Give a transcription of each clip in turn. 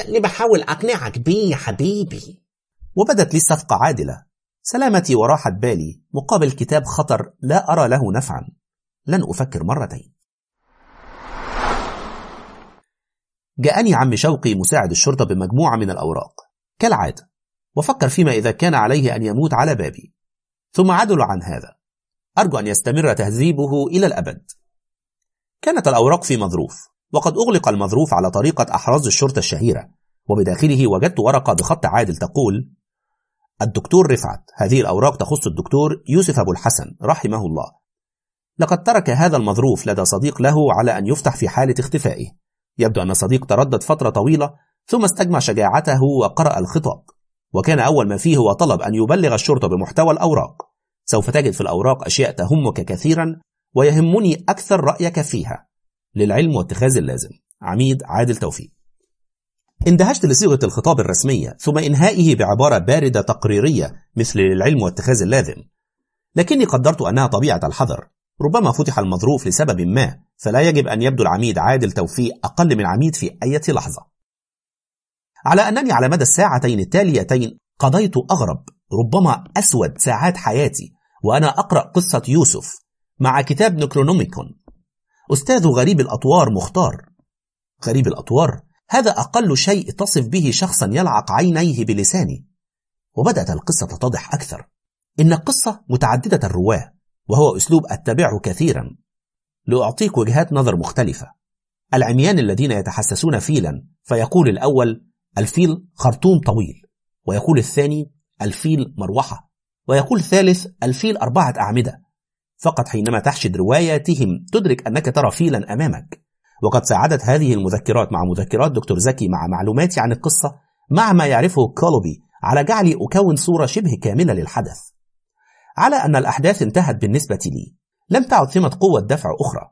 ده اللي بحاول أقنعك بيه يا حبيبي. وبدت لي الصفقة عادلة. سلامتي وراحة بالي. مقابل كتاب خطر لا أرى له نفعا. لن أفكر مرتين. جاءني عم شوقي مساعد الشرطة بمجموعة من الأوراق. كالعادة. وفكر فيما إذا كان عليه أن يموت على بابي. ثم عدل عن هذا. أرجو أن يستمر تهذيبه إلى الأبد. كانت الأوراق في مظروف. وقد أغلق المظروف على طريقة أحراز الشرطة الشهيرة. وبداخله وجدت ورقة بخط عادل تقول الدكتور رفعت هذه الأوراق تخص الدكتور يوسف أبو الحسن رحمه الله. لقد ترك هذا المظروف لدى صديق له على أن يفتح في حالة اختفائه. يبدو أن صديق تردد فترة طويلة ثم استجمع شجاعته وقرأ الخطاب. وكان أول ما فيه هو طلب أن يبلغ الشرطة بمحتوى الأوراق. سوف تجد في الأوراق أشياء تهمك كثيرا ويهمني أكثر رأيك فيها. للعلم واتخاذ اللازم. عميد عادل توفيق. اندهشت لصيغة الخطاب الرسمية ثم إنهائه بعبارة باردة تقريرية مثل للعلم واتخاذ اللازم. لكني قدرت أنها طبيعة الحذر. ربما فتح المظروف لسبب ما فلا يجب أن يبدو العميد عادل توفيق أقل من عميد في أي لحظة. على أنني على مدى الساعتين التاليتين قضيت أغرب ربما أسود ساعات حياتي وأنا أقرأ قصة يوسف مع كتاب نكرونوميكون. أستاذ غريب الأطوار مختار. غريب الأطوار هذا أقل شيء تصف به شخصا يلعق عينيه بلسانه وبدأت القصة تتضح أكثر. إن القصة متعددة الرواة وهو أسلوب أتبعه كثيرا. لأعطيك وجهات نظر مختلفة. العميان الذين يتحسسون فيلا فيقول الأول الفيل خرطوم طويل. ويقول الثاني الفيل مروحة. ويقول الثالث الفيل أربعة أعمدة. فقط حينما تحشد رواياتهم تدرك أنك ترى فيلا أمامك. وقد ساعدت هذه المذكرات مع مذكرات دكتور زكي مع معلوماتي عن القصة مع ما يعرفه كولوبي على جعلي أكون صورة شبه كاملة للحدث. على أن الأحداث انتهت بالنسبة لي لم تعد ثمة قوة دفع أخرى.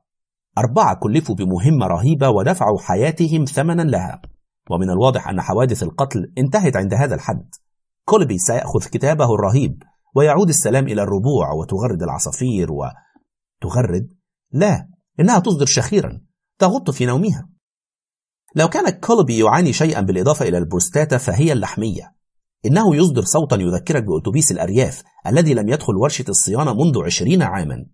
أربعة كلفوا بمهمة رهيبة ودفعوا حياتهم ثمنا لها. ومن الواضح أن حوادث القتل انتهت عند هذا الحد. كولبي سيأخذ كتابه الرهيب. ويعود السلام إلى الربوع وتغرد العصافير وتغرد. لا إنها تصدر شخيرا تغط في نومها. لو كان كولبي يعاني شيئا بالإضافة إلى البروستاتا فهي اللحمية. إنه يصدر صوتا يذكرك بأتوبيس الأرياف الذي لم يدخل ورشة الصيانة منذ عشرين عاما.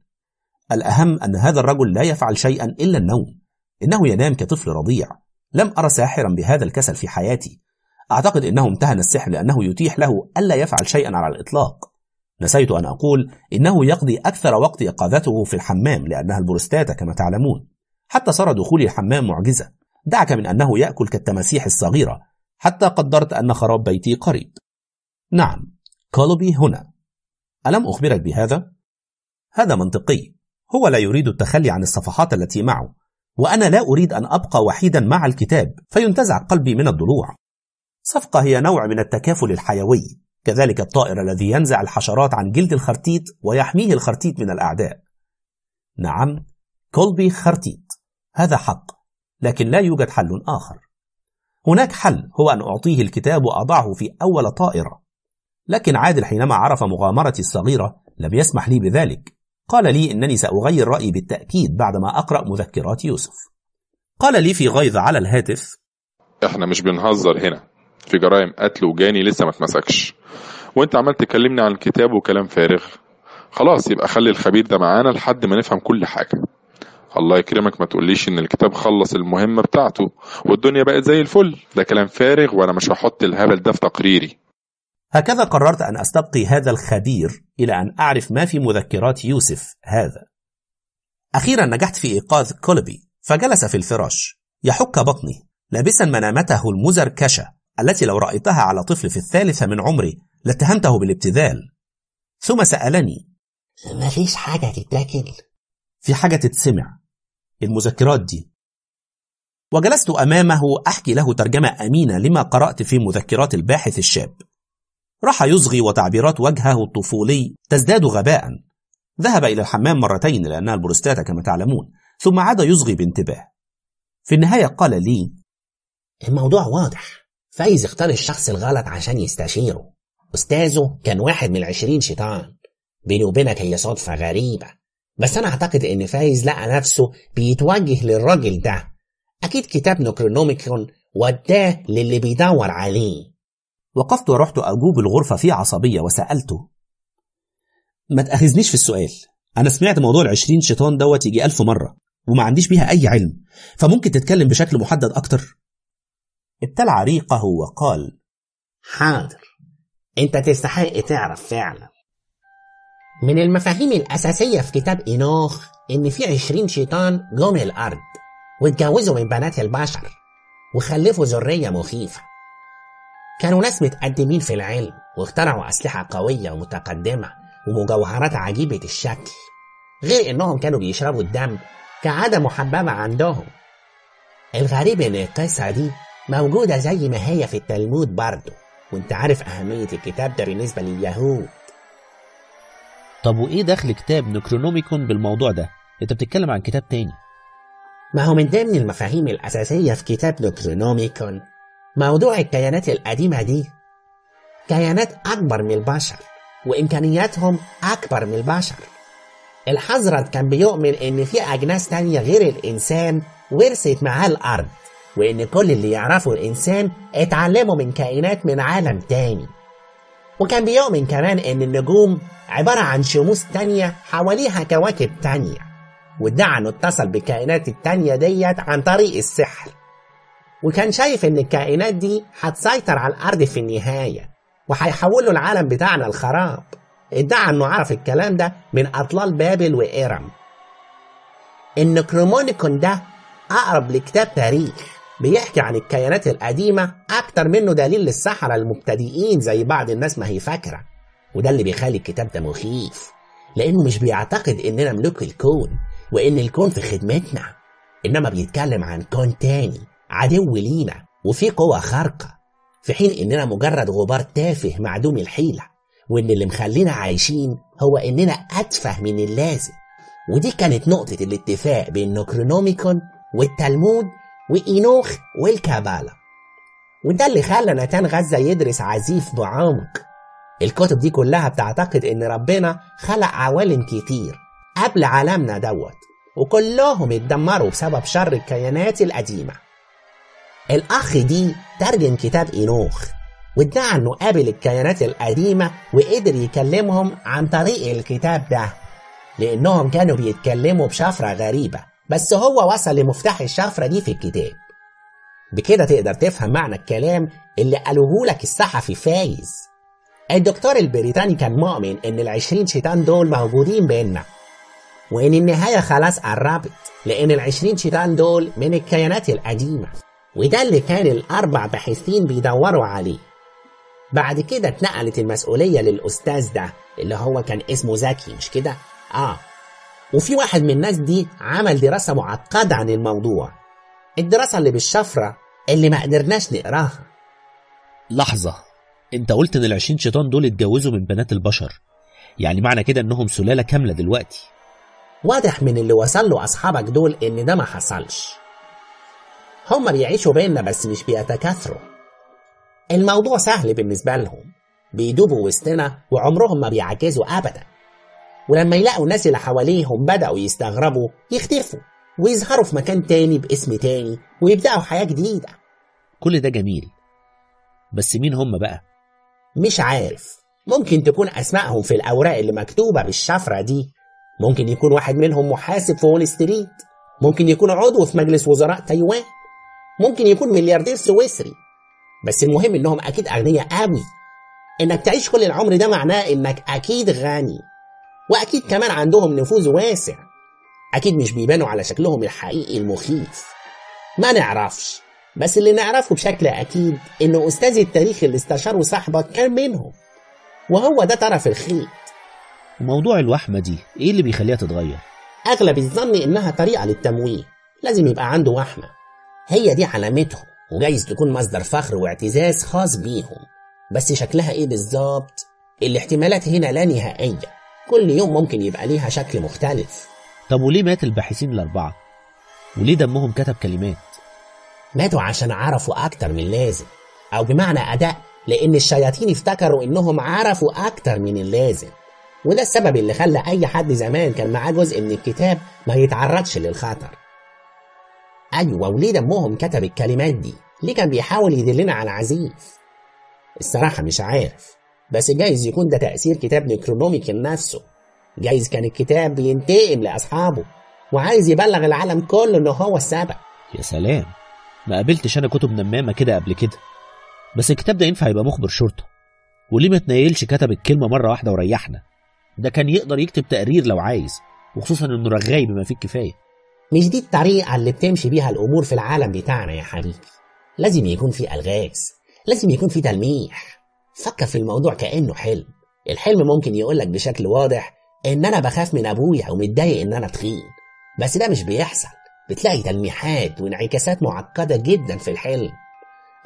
الأهم أن هذا الرجل لا يفعل شيئا إلا النوم. إنه ينام كطفل رضيع. لم أرى ساحرا بهذا الكسل في حياتي. أعتقد أنه امتهن السحر لأنه يتيح له ألا يفعل شيئا على الإطلاق. نسيت أن أقول إنه يقضي أكثر وقت يقظته في الحمام لأنها البروستاتا كما تعلمون حتى صار دخولي الحمام معجزة. دعك من أنه يأكل كالتماسيح الصغيرة حتى قدرت أن خراب بيتي قريب. نعم كولوبي هنا. ألم أخبرك بهذا؟ هذا منطقي. هو لا يريد التخلي عن الصفحات التي معه وأنا لا أريد أن أبقى وحيدا مع الكتاب فينتزع قلبي من الضلوع. صفقة هي نوع من التكافل الحيوي. كذلك الطائر الذي ينزع الحشرات عن جلد الخرتيت ويحميه الخرتيت من الأعداء. نعم كولبي خرتيت. هذا حق لكن لا يوجد حل آخر. هناك حل هو أن أعطيه الكتاب وأضعه في أول طائرة. لكن عادل حينما عرف مغامرتي الصغيرة لم يسمح لي بذلك. قال لي إنني سأغير رأيي بالتأكيد بعدما أقرأ مذكرات يوسف. قال لي في غيظ على الهاتف إحنا مش بنهزر هنا. في جرائم قتل وجاني لسه ما اتمسكش. وانت عمال تكلمني عن الكتاب وكلام فارغ. خلاص يبقى خلي الخبير ده معانا لحد ما نفهم كل حاجة. الله يكرمك ما تقوليش إن الكتاب خلص المهمة بتاعته والدنيا بقت زي الفل. ده كلام فارغ وأنا مش هحط الهبل ده في تقريري. هكذا قررت أن أستبقي هذا الخبير إلى أن أعرف ما في مذكرات يوسف هذا. أخيرا نجحت في إيقاظ كولبي فجلس في الفراش. يحك بطني. لابسا منامته المزركشة التي لو رأيتها على طفل في الثالثة من عمري لاتهمته بالابتذال. ثم سألني ما فيش حاجة تتاكل في حاجة تتسمع. المذكرات دي. وجلست أمامه أحكي له ترجمة أمينة لما قرأت في مذكرات الباحث الشاب. راح يصغي وتعبيرات وجهه الطفولي تزداد غباء. ذهب إلى الحمام مرتين لأنها البروستاتا كما تعلمون ثم عاد يصغي بانتباه. في النهاية قال لي الموضوع واضح. فايز اختار الشخص الغلط عشان يستشيره. أستاذه كان واحد من العشرين شيطان بيني وبينك هي صدفة غريبة. بس أنا أعتقد إن فايز لقى نفسه بيتوجه للراجل ده. أكيد كتاب نوكرونوميكرون وداه للي بيدور عليه. وقفت ورحت أجوب الغرفة في عصبية وسألته ما تأخذنيش في السؤال. أنا سمعت موضوع العشرين شيطان دوت يجي ألف مرة وما عنديش بيها أي علم. فممكن تتكلم بشكل محدد أكتر؟ ابتلع ريقه وقال حاضر. أنت تستحق تعرف فعلا. من المفاهيم الأساسية في كتاب إينوخ إن في عشرين شيطان جم الأرض واتجوزوا من بنات البشر وخلفوا ذرية مخيفة. كانوا ناس متقدمين في العلم واخترعوا أسلحة قوية ومتقدمة ومجوهرات عجيبة الشكل غير إنهم كانوا بيشربوا الدم كعادة محببة عندهم. الغريب إن القصة دي موجودة زي ما هي في التلمود برضه وانت عارف أهمية الكتاب ده بالنسبة لليهود طب وإيه دخل كتاب نكرونوميكون بالموضوع ده؟ أنت بتتكلم عن كتاب تاني. ما هو من ضمن المفاهيم الأساسية في كتاب نكرونوميكون موضوع الكيانات القديمة دي. كيانات أكبر من البشر وإمكانياتهم أكبر من البشر. الحضرت كان بيؤمن إن في أجناس تانية غير الإنسان ورثت معاه الأرض. وإن كل اللي يعرفه الإنسان اتعلموا من كائنات من عالم تاني. وكان بيؤمن كمان إن النجوم عبارة عن شموس تانية حواليها كواكب تانية وادعى إنه اتصل بالكائنات التانية ديت عن طريق السحر. وكان شايف إن الكائنات دي هتسيطر على الأرض في النهاية وهيحولوا العالم بتاعنا الخراب ادعى إنه عرف الكلام ده من أطلال بابل وإيرم النكرومونيكون ده أقرب لكتاب تاريخ. بيحكي عن الكيانات القديمة أكتر منه دليل للسحرة المبتدئين زي بعض الناس ما هي فاكرة. وده اللي بيخلي الكتاب ده مخيف لأنه مش بيعتقد إننا ملوك الكون وإن الكون في خدمتنا إنما بيتكلم عن كون تاني عدو لينا وفي قوة خارقة في حين إننا مجرد غبار تافه معدوم الحيلة وإن اللي مخلينا عايشين هو إننا أتفه من اللازم. ودي كانت نقطة الاتفاق بين نوكرونوميكون والتلمود وإينوخ والكابالا. وده اللي خلى نتان غزة يدرس عزيف بعمق. الكتب دي كلها بتعتقد إن ربنا خلق عوالم كتير قبل عالمنا دوت وكلهم اتدمروا بسبب شر الكيانات القديمة. الأخ دي ترجم كتاب إينوخ وادعى إنه قابل الكيانات القديمة وقدر يكلمهم عن طريق الكتاب ده لأنهم كانوا بيتكلموا بشفرة غريبة. بس هو وصل لمفتاح الشفرة دي في الكتاب. بكده تقدر تفهم معنى الكلام اللي قالوه لك الصحفي فايز. الدكتور البريطاني كان مؤمن إن العشرين شيطان دول موجودين بيننا وإن النهاية خلاص قربت لأن العشرين شيطان دول من الكيانات القديمة وده اللي كان الأربع باحثين بيدوروا عليه. بعد كده اتنقلت المسؤولية للأستاذ ده اللي هو كان اسمه زكي مش كده؟ آه. وفي واحد من الناس دي عمل دراسة معقدة عن الموضوع. الدراسة اللي بالشفرة اللي ما قدرناش نقراها. لحظة انت قلت ان العشرين شيطان دول اتجوزوا من بنات البشر. يعني معنى كده انهم سلالة كاملة دلوقتي. واضح من اللي وصل له أصحابك دول إن ده ما حصلش. هما بيعيشوا بيننا بس مش بيتكاثروا. الموضوع سهل بالنسبة لهم. بيدوبوا وسطنا وعمرهم ما بيعجزوا أبدا. ولما يلاقوا الناس اللي حواليهم بدأوا يستغربوا يختفوا ويظهروا في مكان تاني باسم تاني ويبدأوا حياة جديدة. كل ده جميل بس مين هم بقى؟ مش عارف. ممكن تكون أسمائهم في الأوراق اللي مكتوبة بالشفرة دي. ممكن يكون واحد منهم محاسب في وول ستريت. ممكن يكون عضو في مجلس وزراء تايوان. ممكن يكون ملياردير سويسري. بس المهم إنهم أكيد أغنياء قوي. إنك تعيش كل العمر ده معناه إنك أكيد غني. وأكيد كمان عندهم نفوذ واسع. أكيد مش بيبانوا على شكلهم الحقيقي المخيف. ما نعرفش. بس اللي نعرفه بشكل أكيد ان أستاذ التاريخ اللي استشاره صاحبك كان منهم وهو ده طرف الخيط موضوع الوحمة دي إيه اللي بيخليها تتغير؟ أغلب الظن إنها طريقة للتمويه. لازم يبقى عنده وحمة. هي دي علامتهم. وجايز تكون مصدر فخر واعتزاز خاص بيهم. بس شكلها إيه بالظبط؟ الاحتمالات هنا لا نهائية. كل يوم ممكن يبقى ليها شكل مختلف. طب وليه مات الباحثين الأربعة؟ وليه دمهم كتب كلمات؟ ماتوا عشان عرفوا أكتر من اللازم. أو بمعنى أداء لأن الشياطين افتكروا إنهم عرفوا أكتر من اللازم. وده السبب اللي خلى أي حد زمان كان معاه جزء من الكتاب ما يتعرضش للخطر. أيوه وليه دمهم كتب الكلمات دي؟ ليه كان بيحاول يدلنا على عزيز؟ الصراحة مش عارف. بس جايز يكون ده تأثير كتاب نكرونوميكال نفسه. جايز كان الكتاب بينتقم لأصحابه وعايز يبلغ العالم كله إنه هو السبب. يا سلام. ما قابلتش أنا كتب نمامة كده قبل كده. بس الكتاب ده ينفع يبقى مخبر شرطة. وليه ما تنيلش كتب الكلمة مرة واحدة وريحنا؟ ده كان يقدر يكتب تقرير لو عايز وخصوصا إنه رغاي بما فيه الكفاية. مش دي الطريقة اللي بتمشي بيها الأمور في العالم بتاعنا يا حبيبي. لازم يكون في ألغاز لازم يكون في تلميح. فكر في الموضوع كأنه حلم. الحلم ممكن يقولك بشكل واضح إن أنا بخاف من أبويا ومتضايق إن أنا تخين بس ده مش بيحصل. بتلاقي تلميحات وانعكاسات معقدة جدا في الحلم.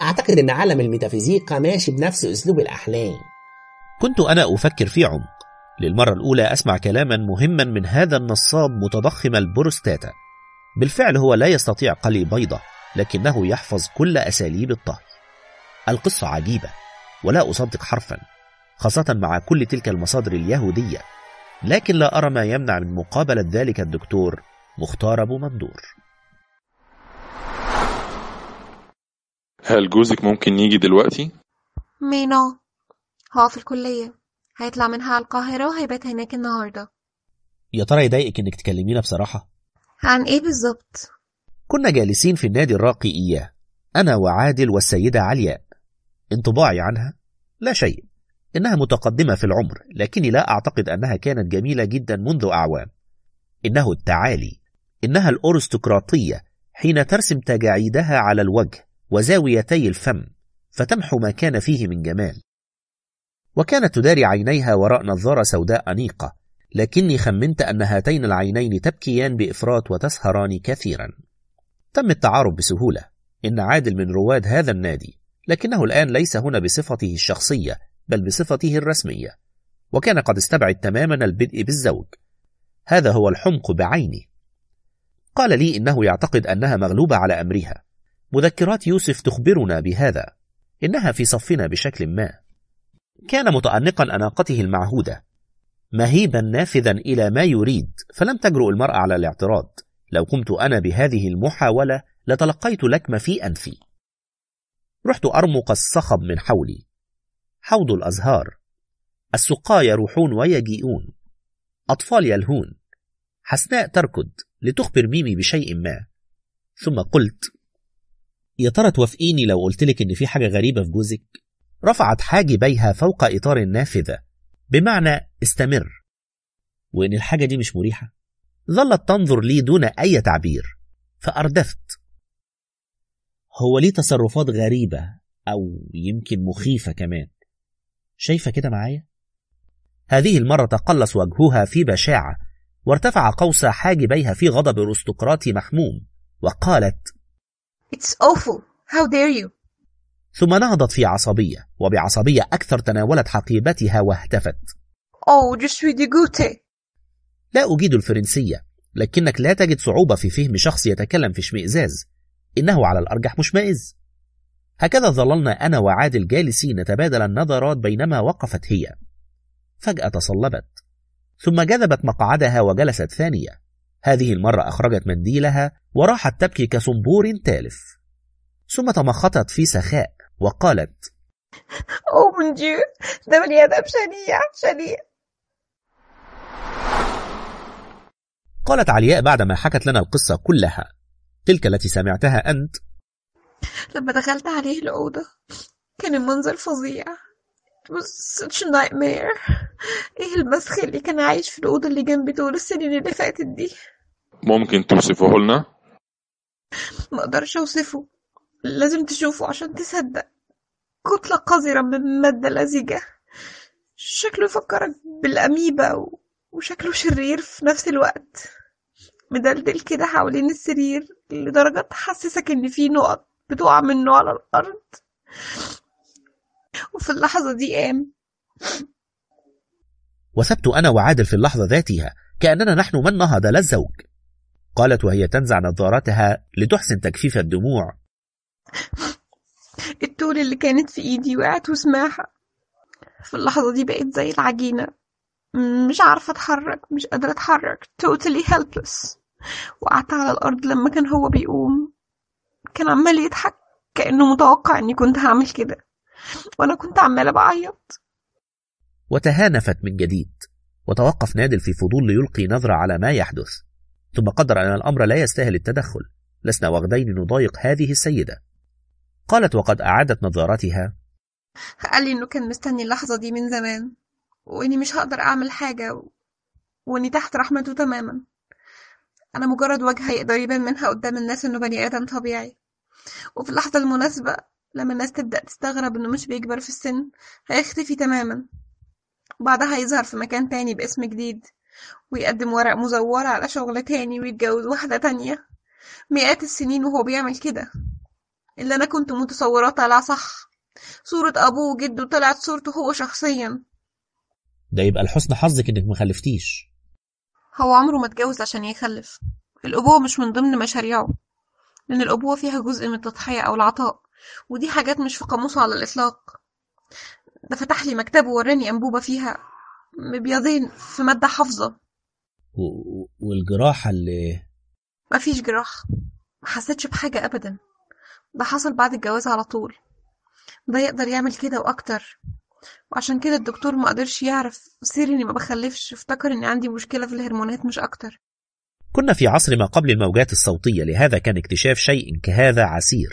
أعتقد إن عالم الميتافيزيقا ماشي بنفس أسلوب الأحلام. كنت أنا أفكر في عمق. للمرة الأولى أسمع كلاما مهما من هذا النصاب متضخم البروستاتا. بالفعل هو لا يستطيع قلي بيضة لكنه يحفظ كل أساليب الطهي القصة عجيبة. ولا أصدق حرفا خاصة مع كل تلك المصادر اليهودية. لكن لا أرى ما يمنع من مقابلة ذلك الدكتور مختار أبو مندور هل جوزك ممكن يجي دلوقتي؟ مينا هو في الكلية. هيطلع منها على القاهرة وهيبات هناك النهاردة. يا ترى يضايقك إنك تكلمينا بصراحة؟ عن إيه بالظبط؟ كنا جالسين في النادي الراقي إياه أنا وعادل والسيدة علياء انطباعي عنها؟ لا شيء. إنها متقدمة في العمر لكني لا أعتقد أنها كانت جميلة جدا منذ أعوام. إنه التعالي. إنها الأرستقراطية حين ترسم تجاعيدها على الوجه وزاويتي الفم فتمحو ما كان فيه من جمال. وكانت تداري عينيها وراء نظارة سوداء أنيقة لكني خمنت أن هاتين العينين تبكيان بإفراط وتسهران كثيرا. تم التعارف بسهولة. إن عادل من رواد هذا النادي. لكنه الآن ليس هنا بصفته الشخصية بل بصفته الرسمية وكان قد استبعد تماما البدء بالزوج. هذا هو الحمق بعينه قال لي إنه يعتقد أنها مغلوبة على أمرها. مذكرات يوسف تخبرنا بهذا. إنها في صفنا بشكل ما. كان متأنقا أناقته المعهودة. مهيبا نافذا إلى ما يريد فلم تجرؤ المرأة على الاعتراض. لو قمت أنا بهذه المحاولة لتلقيت لكمة في أنفي. رحت أرمق الصخب من حولي. حوض الأزهار. السقاة يروحون ويجيئون. أطفال يلهون. حسناء تركض لتخبر ميمي بشيء ما. ثم قلت يا ترى توافقيني لو قلت لك إن في حاجة غريبة في جوزك؟ رفعت حاجبيها فوق إطار النافذة. بمعنى استمر. وإن الحاجة دي مش مريحة؟ ظلت تنظر لي دون أي تعبير. فأردفت. هو ليه تصرفات غريبة أو يمكن مخيفة كمان؟ شايفة كده معايا؟ هذه المرة تقلص وجهها في بشاعة وارتفع قوس حاجبيها في غضب أرستقراطي محموم وقالت It's awful. How dare you. ثم نهضت في عصبية وبعصبية أكثر تناولت حقيبتها واهتفت. Oh je suis dégoûtée. لا أجيد الفرنسية لكنك لا تجد صعوبة في فهم شخص يتكلم في اشمئزاز إنه على الأرجح مشمئز هكذا ظللنا أنا وعادل جالسين نتبادل النظرات بينما وقفت هي. فجأة تصلبت. ثم جذبت مقعدها وجلست ثانية. هذه المرة أخرجت منديلها وراحت تبكي كصنبور تالف. ثم تمخطت في سخاء وقالت mon dieu ده بني آدم شنيع شنيع قالت علياء بعدما حكت لنا القصة كلها. تلك التي سمعتها أنت. لما دخلت عليه الأوضة كان المنظر فظيع. It was such a nightmare. إيه المسخ اللي كان عايش في الأوضة اللي جنبي طول السنين اللي فاتت دي؟ ممكن توصفه لنا؟ ما أقدرش أوصفه. لازم تشوفه عشان تصدق. كتلة قذرة من مادة لزجة. شكله يفكرك بالأميبا و... وشكله شرير في نفس الوقت. مدلدل كده حوالين السرير لدرجة تحسسك إن في نقط بتقع منه على الأرض. وفي اللحظة دي قام. وثبت أنا وعادل في اللحظة ذاتها كأننا نحن من نهض لا الزوج قالت وهي تنزع نظارتها لتحسن تجفيف الدموع. التول اللي كانت في إيدي وقعت وسماحة. في اللحظة دي بقيت زي العجينة. مش عارفة أتحرك مش قادرة أتحرك. Totally helpless. وقعدت على الأرض لما كان هو بيقوم. كان عمال يضحك كأنه متوقع إني كنت هعمل كده. وأنا كنت عمالة بعيط. وتهانفت من جديد. وتوقف نادل في فضول ليلقي نظرة على ما يحدث. ثم قدر أن الأمر لا يستاهل التدخل. لسنا وغدين نضايق هذه السيدة. قالت وقد أعادت نظارتها. قال لي إنه كان مستني اللحظة دي من زمان. وإني مش هقدر أعمل حاجة و... وإني تحت رحمته تماما. أنا مجرد وجهة يقدر يبان منها قدام الناس إنه بني آدم طبيعي. وفي اللحظة المناسبة لما الناس تبدأ تستغرب إنه مش بيكبر في السن هيختفي تماما. بعدها يظهر في مكان تاني باسم جديد ويقدم ورق مزورة على شغل تاني ويتجوز واحدة تانية. مئات السنين وهو بيعمل كده. اللي أنا كنت متصوراه طلع صح. صورة أبوه وجده طلعت صورته هو شخصيا. ده يبقى لحسن حظك إنك مخلفتيش هو عمره ما اتجوز عشان يخلف. الأبوة مش من ضمن مشاريعه لأن الأبوة فيها جزء من التضحية أو العطاء ودي حاجات مش في قاموسه على الإطلاق. ده فتح لي مكتبه ووراني أنبوبة فيها مبيضين في مادة حافظة. و... والجراحة اللي مفيش جراح. ما حسيتش بحاجة أبدا. ده حصل بعد الجواز على طول. ده يقدر يعمل كده وأكتر. وعشان كده الدكتور ما قدرش يعرف سر إني ما بخلفش افتكر إني عندي مشكلة في الهرمونات مش أكتر. كنا في عصر ما قبل الموجات الصوتية لهذا كان اكتشاف شيء كهذا عسير.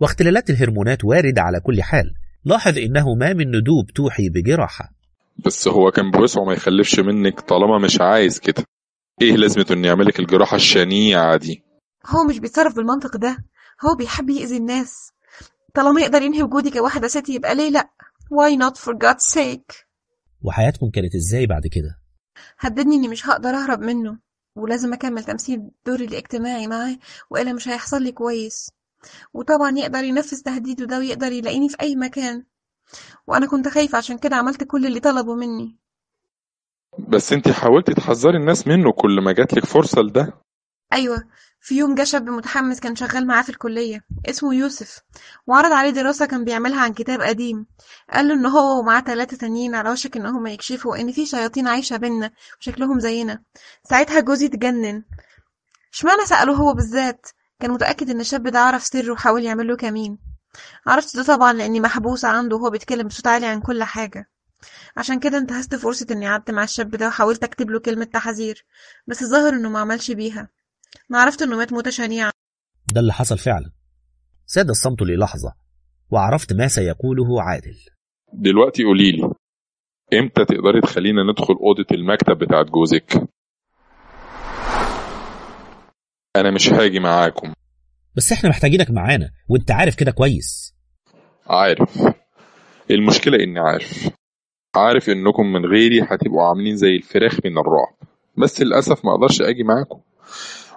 واختلالات الهرمونات واردة على كل حال. لاحظ إنه ما من ندوب توحي بجراحة. بس هو كان بوسعه ما يخلفش منك طالما مش عايز كده. إيه لازمته إنه يعملك الجراحة الشنيعة دي؟ هو مش بيتصرف بالمنطق ده. هو بيحب يأذي الناس. طالما يقدر ينهي وجودي كواحدة ست يبقى ليه لأ؟ Why not for God's sake? وحياتكم كانت إزاي بعد كده؟ هددني إني مش هقدر أهرب منه ولازم أكمل تمثيل دوري الاجتماعي معاه وإلا مش هيحصل لي كويس. وطبعا يقدر ينفذ تهديده ده ويقدر يلاقيني في أي مكان. وأنا كنت خايفة عشان كده عملت كل اللي طلبه مني. بس انت حاولتي تحذري الناس منه كل ما جاتلك فرصة لده؟ أيوه. في يوم جه شاب متحمس كان شغال معاه في الكلية اسمه يوسف وعرض عليه دراسة كان بيعملها عن كتاب قديم. قال له إن هو ومعاه ثلاثة تانيين على وشك إن هما يكشفوا إن في شياطين عايشة بينا وشكلهم زينا. ساعتها جوزي اتجنن. اشمعنى سأله هو بالذات؟ كان متأكد إن الشاب ده عرف سره وحاول يعمل له كمين. عرفت ده طبعا لأني محبوسة عنده وهو بيتكلم بصوت عالي عن كل حاجة. عشان كده انتهزت فرصة إني قعدت مع الشاب ده وحاولت أكتب له كلمة تحذير بس الظاهر إنه ما عملش بيها. أنا عرفت إنه مات موتة شنيعة. ده اللي حصل فعلا. ساد الصمت للحظة وعرفت ما سيقوله عادل. دلوقتي قوليلي إمتى تقدري تخلينا ندخل أوضة المكتب بتاعت جوزك؟ أنا مش هاجي معاكم. بس إحنا محتاجينك معانا وإنت عارف كده كويس. عارف. المشكلة إني عارف. عارف إنكم من غيري هتبقوا عاملين زي الفراخ من الرعب. بس للأسف ما أقدرش أجي معاكم.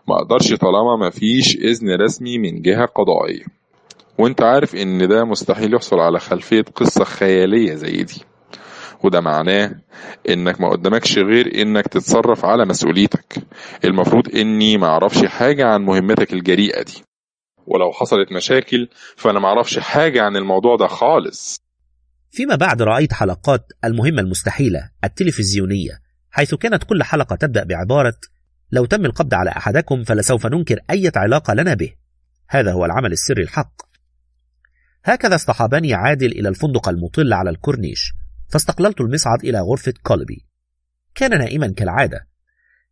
ما أقدرش طالما مفيش إذن رسمي من جهة قضائية. وأنت عارف إن ده مستحيل يحصل على خلفية قصة خيالية زي دي. وده معناه إنك ما قدامكش غير إنك تتصرف على مسؤوليتك. المفروض إني ما أعرفش حاجة عن مهمتك الجريئة دي. ولو حصلت مشاكل فأنا ما أعرفش حاجة عن الموضوع ده خالص. فيما بعد رأيت حلقات المهمة المستحيلة التلفزيونية حيث كانت كل حلقة تبدأ بعبارة لو تم القبض على أحدكم فلسوف ننكر أي علاقة لنا به. هذا هو العمل السري الحق. هكذا اصطحبني عادل إلى الفندق المطل على الكورنيش فاستقللت المصعد إلى غرفة كولبي. كان نائما كالعادة.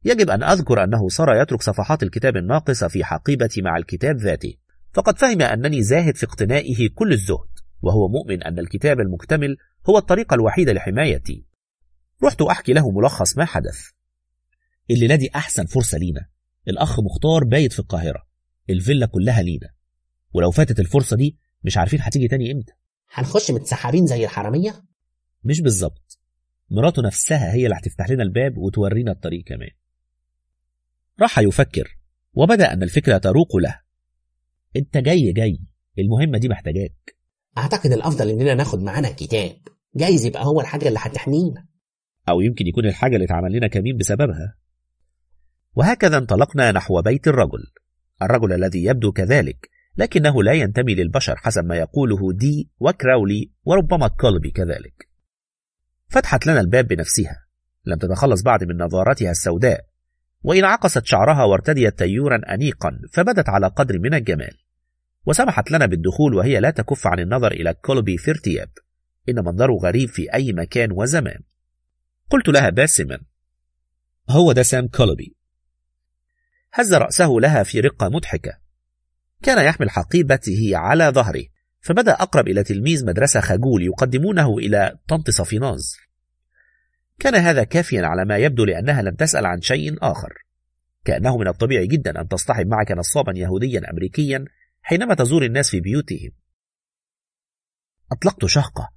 يجب أن أذكر أنه صار يترك صفحات الكتاب الناقصة في حقيبتي مع الكتاب ذاته فقد فهم أنني زاهد في اقتنائه كل الزهد وهو مؤمن أن الكتاب المكتمل هو الطريقة الوحيدة لحمايتي. رحت أحكي له ملخص ما حدث. الليلة دي أحسن فرصة لينا. الأخ مختار بايت في القاهرة. الفيلا كلها لينا. ولو فاتت الفرصة دي مش عارفين هتيجي تاني إمتى. هنخش متسحبين زي الحرامية؟ مش بالظبط. مراته نفسها هي اللي هتفتح لنا الباب وتورينا الطريق كمان. راح يفكر وبدأ أن الفكرة تروق له. أنت جاي جاي. المهمة دي محتاجاك. أعتقد الأفضل إننا ناخد معانا الكتاب. جايز يبقى هو الحاجة اللي هتحمينا. أو يمكن يكون الحاجة اللي اتعمل لنا كمين بسببها. وهكذا انطلقنا نحو بيت الرجل. الرجل الذي يبدو كذلك لكنه لا ينتمي للبشر حسب ما يقوله دي وكراولي وربما كولبي كذلك. فتحت لنا الباب بنفسها. لم تتخلص بعد من نظارتها السوداء. وإن عقصت شعرها وارتديت تاييرا أنيقا فبدت على قدر من الجمال. وسمحت لنا بالدخول وهي لا تكف عن النظر إلى كولوبي في ارتياب. إن منظره غريب في أي مكان وزمان. قلت لها باسما. هو ده سام كولوبي هز رأسه لها في رقة مضحكة. كان يحمل حقيبته على ظهره فبدأ أقرب إلى تلميذ مدرسة خجول يقدمونه إلى طنط صفيناز كان هذا كافيا على ما يبدو لأنها لم تسأل عن شيء آخر. كأنه من الطبيعي جدا أن تصطحب معك نصابا يهوديا أمريكيا حينما تزور الناس في بيوتهم. أطلقت شهقة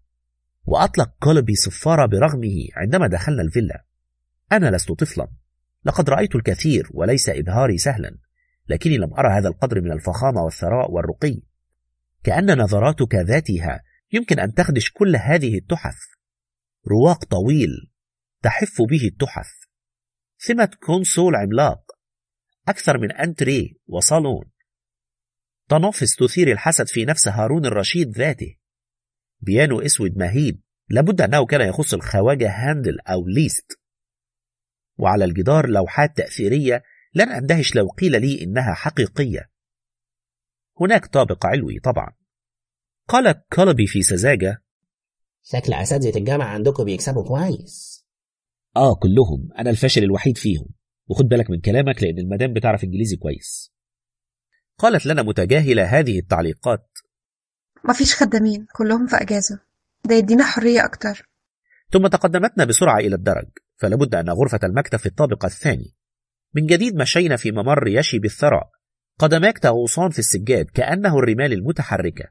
وأطلق كولبي صفارة برغمه عندما دخلنا الفيلا. أنا لست طفلا. لقد رأيت الكثير وليس إبهاري سهلا لكني لم أرى هذا القدر من الفخامة والثراء والرقي. كأن نظراتك ذاتها يمكن أن تخدش كل هذه التحف. رواق طويل تحف به التحف. ثمة كونسول عملاق. أكثر من أنتري وصالون. طنافس تثير الحسد في نفس هارون الرشيد ذاته. بيانو إسود مهيب. لابد أنه كان يخص الخواجة هاندل أو ليست. وعلى الجدار لوحات تأثيرية لن أندهش لو قيل لي إنها حقيقية. هناك طابق علوي طبعا. قال كولبي في سذاجة شكل أساتذة الجامعة عندكم بيكسبوا كويس. آه كلهم. أنا الفاشل الوحيد فيهم. وخد بالك من كلامك لأن المدام بتعرف إنجليزي كويس. قالت لنا متجاهلة هذه التعليقات. مفيش خدامين كلهم في أجازة. ده يدينا حرية أكتر. ثم تقدمتنا بسرعة إلى الدرج. فلابد أن غرفة المكتب في الطابق الثاني. من جديد مشينا في ممر يشي بالثراء قدماك تغوصان في السجاد كأنه الرمال المتحركة.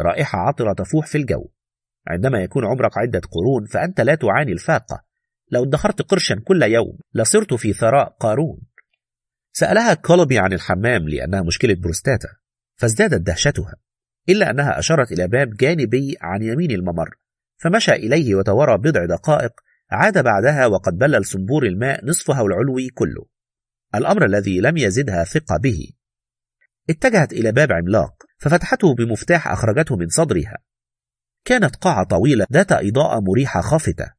رائحة عطرة تفوح في الجو. عندما يكون عمرك عدة قرون فأنت لا تعاني الفاقة. لو ادخرت قرشا كل يوم لصرت في ثراء قارون. سألها كولوبي عن الحمام لأنها مشكلة بروستاتا فازدادت دهشتها إلا أنها أشارت إلى باب جانبي عن يمين الممر فمشى إليه وتورى بضع دقائق عاد بعدها وقد بلل صنبور الماء نصفه العلوي كله. الأمر الذي لم يزدها ثقة به. اتجهت إلى باب عملاق ففتحته بمفتاح أخرجته من صدرها. كانت قاعة طويلة ذات إضاءة مريحة خافتة.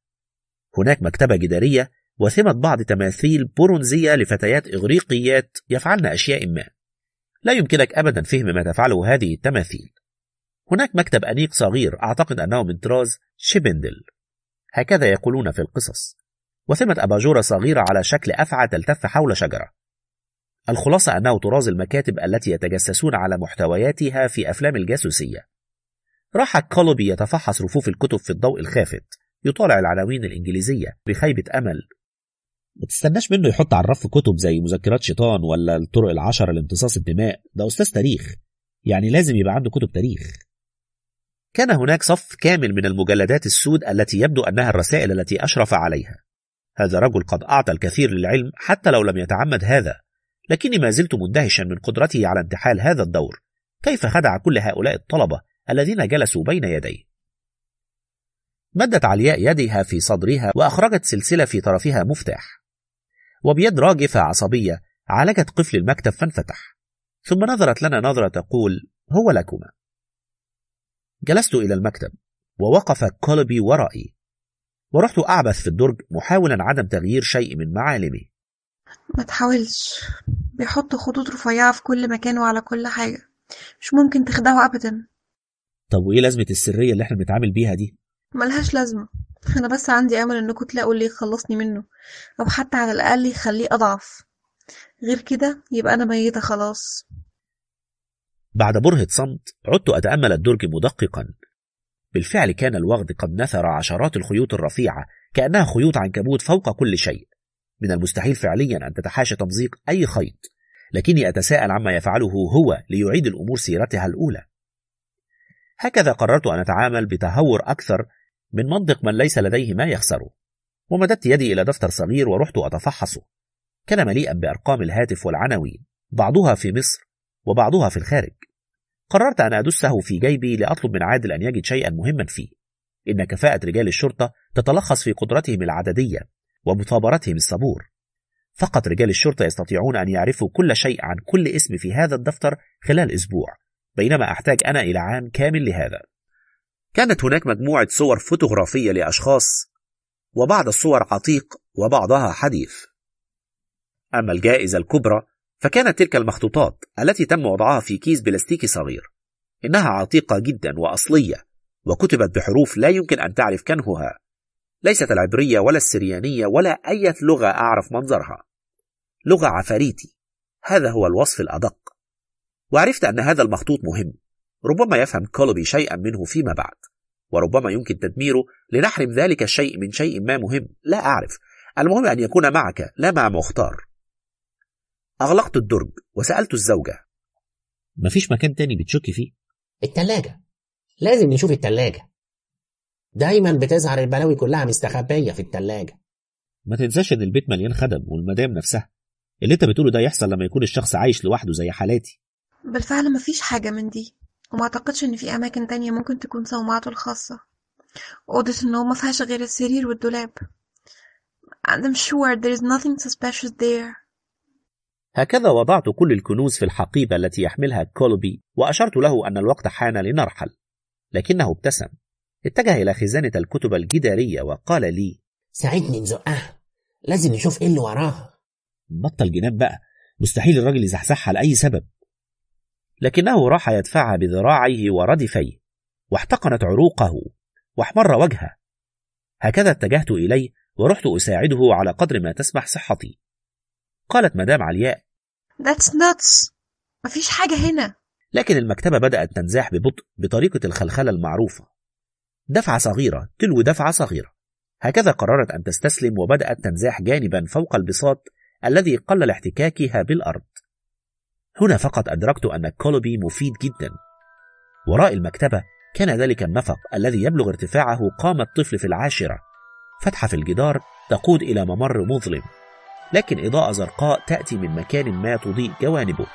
هناك مكتبة جدارية وثمة بعض تماثيل برونزية لفتيات إغريقيات يفعلن أشياء ما. لا يمكنك أبدا فهم ما تفعله هذه التماثيل. هناك مكتب أنيق صغير أعتقد أنه من طراز شيبندل. هكذا يقولون في القصص. وثمة أباجورة صغيرة على شكل أفعى تلتف حول شجرة. الخلاصة أنه طراز المكاتب التي يتجسسون على محتوياتها في أفلام الجاسوسية. راح كولوبي يتفحص رفوف الكتب في الضوء الخافت. يطالع العناوين الإنجليزية بخيبة أمل. ما تستناش منه يحط على الرف كتب زي مذكرات شيطان ولا الطرق العشرة لامتصاص الدماء. ده أستاذ تاريخ. يعني لازم يبقى عنده كتب تاريخ. كان هناك صف كامل من المجلدات السود التي يبدو أنها الرسائل التي أشرف عليها. هذا رجل قد أعطى الكثير للعلم حتى لو لم يتعمد هذا لكني ما زلت مندهشا من قدرته على انتحال هذا الدور. كيف خدع كل هؤلاء الطلبة الذين جلسوا بين يديه؟ مدت علياء يدها في صدرها وأخرجت سلسلة في طرفها مفتاح. وبيد راجفة عصبية عالجت قفل المكتب فانفتح. ثم نظرت لنا نظرة تقول هو لكما. جلست إلى المكتب ووقف كولبي ورائي ورحت أعبث في الدرج محاولا عدم تغيير شيء من معالمه ما تحاولش. بيحط خطوط رفيعة في كل مكان وعلى كل حاجة. مش ممكن تخدعه أبدا. طب وإيه لازمة السرية اللي إحنا بنتعامل بيها دي؟ ملهاش لازمة. أنا بس عندي أمل إنكم تلاقوا اللي يخلصني منه أو حتى على الأقل يخليه أضعف. غير كده يبقى أنا ميتة خلاص. بعد برهة صمت عدت أتأمل الدرج مدققا. بالفعل كان الوغد قد نثر عشرات الخيوط الرفيعة كأنها خيوط عنكبوت فوق كل شيء. من المستحيل فعليا أن تتحاشى تمزيق أي خيط لكني أتساءل عما يفعله هو ليعيد الأمور سيرتها الأولى. هكذا قررت أن أتعامل بتهور أكثر من منطق من ليس لديه ما يخسره. ومددت يدي إلى دفتر صغير ورحت أتفحصه. كان مليئا بأرقام الهاتف والعناوين بعضها في مصر وبعضها في الخارج. قررت أن أدسه في جيبي لأطلب من عادل أن يجد شيئا مهما فيه. إن كفاءة رجال الشرطة تتلخص في قدرتهم العددية ومثابرتهم الصبور. فقط رجال الشرطة يستطيعون أن يعرفوا كل شيء عن كل اسم في هذا الدفتر خلال أسبوع بينما أحتاج أنا إلى عام كامل لهذا. كانت هناك مجموعة صور فوتوغرافية لأشخاص وبعض الصور عتيق وبعضها حديث. أما الجائزة الكبرى فكانت تلك المخطوطات التي تم وضعها في كيس بلاستيكي صغير. إنها عتيقة جدا وأصلية وكتبت بحروف لا يمكن أن تعرف كنهها. ليست العبرية ولا السريانية ولا أي لغة أعرف منظرها. لغة عفاريتي. هذا هو الوصف الأدق. وعرفت أن هذا المخطوط مهم. ربما يفهم كولوبي شيئا منه فيما بعد. وربما يمكن تدميره لنحرم ذلك الشيء من شيء ما مهم. لا أعرف. المهم أن يكون معك. لا مع مختار. أغلقت الدرج وسألت الزوجة. مفيش مكان تاني بتشكي فيه. التلاجة. لازم نشوف التلاجة. دايما بتظهر البلاوي كلها مستخبية في التلاجة. ما تنساش إن البيت مليان خدم والمدام نفسها. اللي أنت بتقوله ده يحصل لما يكون الشخص عايش لوحده زي حالاتي. بالفعل مفيش حاجة من دي. وما أعتقدش إن في أماكن تانية ممكن تكون صومعته الخاصة. أوضة النوم ما فيهاش غير السرير والدولاب. I'm sure there is nothing suspicious there. هكذا وضعت كل الكنوز في الحقيبة التي يحملها كولوبي وأشرت له أن الوقت حان لنرحل. لكنه ابتسم. اتجه إلى خزانة الكتب الجدارية وقال لي ساعدني نزقها لازم نشوف إيه اللي وراها بطل جنان بقى. مستحيل الراجل يزحزحها لأي سبب. لكنه راح يدفعها بذراعيه وردفيه. واحتقنت عروقه. واحمر وجهه. هكذا اتجهت إليه ورحت أساعده على قدر ما تسمح صحتي. قالت مدام علياء. That's nuts. مفيش حاجة هنا. لكن المكتبة بدأت تنزاح ببطء بطريقة الخلخلة المعروفة. دفعة صغيرة تلو دفعة صغيرة. هكذا قررت أن تستسلم وبدأت تنزاح جانبا فوق البساط الذي قلل احتكاكها بالأرض. هنا فقط أدركت أن كولوبي مفيد جدا. وراء المكتبة كان ذلك النفق الذي يبلغ ارتفاعه قام الطفل في العاشرة. فتحة في الجدار تقود إلى ممر مظلم. لكن إضاءة زرقاء تأتي من مكان ما تضيء جوانبه.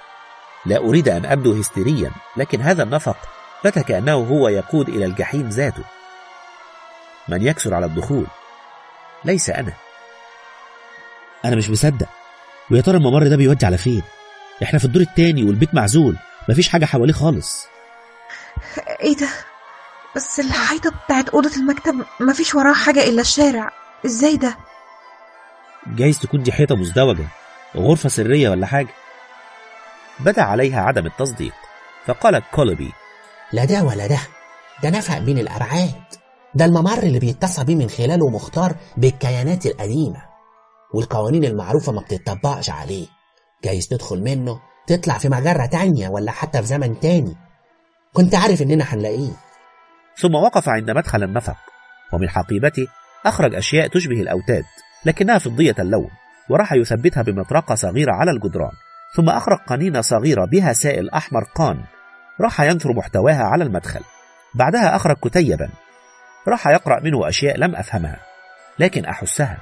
لا أريد أن أبدو هستيريا لكن هذا النفق بات كأنه هو يقود إلى الجحيم ذاته. من يكسر على الدخول؟ ليس أنا. أنا مش مصدق. ويا ترى الممر ده بيودي على فين؟ إحنا في الدور التاني والبيت معزول مفيش حاجة حواليه خالص. إيه ده؟ بس الحيطة بتاعت أوضة المكتب مفيش وراها حاجة إلا الشارع. إزاي ده؟ جايز تكون دي حيطة مزدوجة غرفة سرية ولا حاجة؟ بدا عليها عدم التصديق فقال كولوبي لا ده ولا ده ده نفق بين الأبعاد ده الممر اللي بيتصل بيه من خلاله مختار بالكيانات القديمة والقوانين المعروفة ما بتطبقش عليه. جايز تدخل منه تطلع في مجرة تانية ولا حتى في زمن تاني. كنت عارف إننا هنلاقيه. ثم وقف عند مدخل النفق ومن حقيبته أخرج أشياء تشبه الأوتاد. لكنها فضية اللون وراح يثبتها بمطرقة صغيرة على الجدران ثم أخرج قنينة صغيرة بها سائل أحمر قان راح ينثر محتواها على المدخل. بعدها أخرج كتيبا راح يقرأ منه أشياء لم أفهمها لكن أحسها.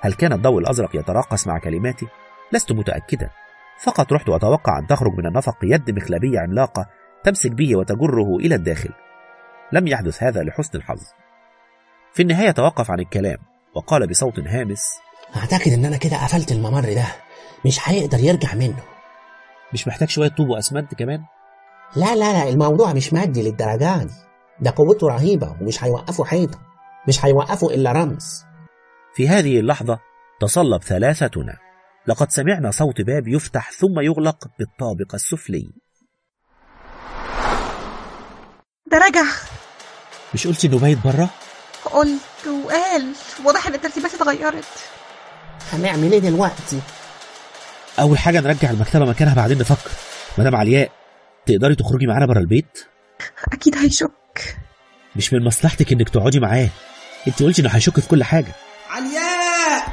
هل كان الضوء الأزرق يتراقص مع كلماتي؟ لست متأكدا فقط رحت أتوقع أن تخرج من النفق يد مخلبية عملاقة تمسك به وتجره إلى الداخل. لم يحدث هذا لحسن الحظ. في النهاية توقف عن الكلام. وقال بصوت هامس أعتقد إن أنا كده قفلت الممر ده. مش هيقدر يرجع منه. مش محتاج شوية طوب وأسمنت كمان؟ لا لا لا الموضوع مش مادي للدرجة دي. ده قوته رهيبة ومش هيوقفوا حيطة. مش هيوقفوا إلا رمز. في هذه اللحظة تصلب ثلاثتنا. لقد سمعنا صوت باب يفتح ثم يغلق بالطابق السفلي. ده رجع مش قلت انه بايت بره؟ قلت وقال واضح إن الترتيبات اتغيرت. هنعمل إيه دلوقتي؟ أول حاجة نرجع المكتبة مكانها بعدين نفكر. مدام علياء تقدري تخرجي معانا بره البيت؟ أكيد هيشك. مش من مصلحتك إنك تقعدي معاه. أنت قلتي إنه هيشك في كل حاجة. علياء!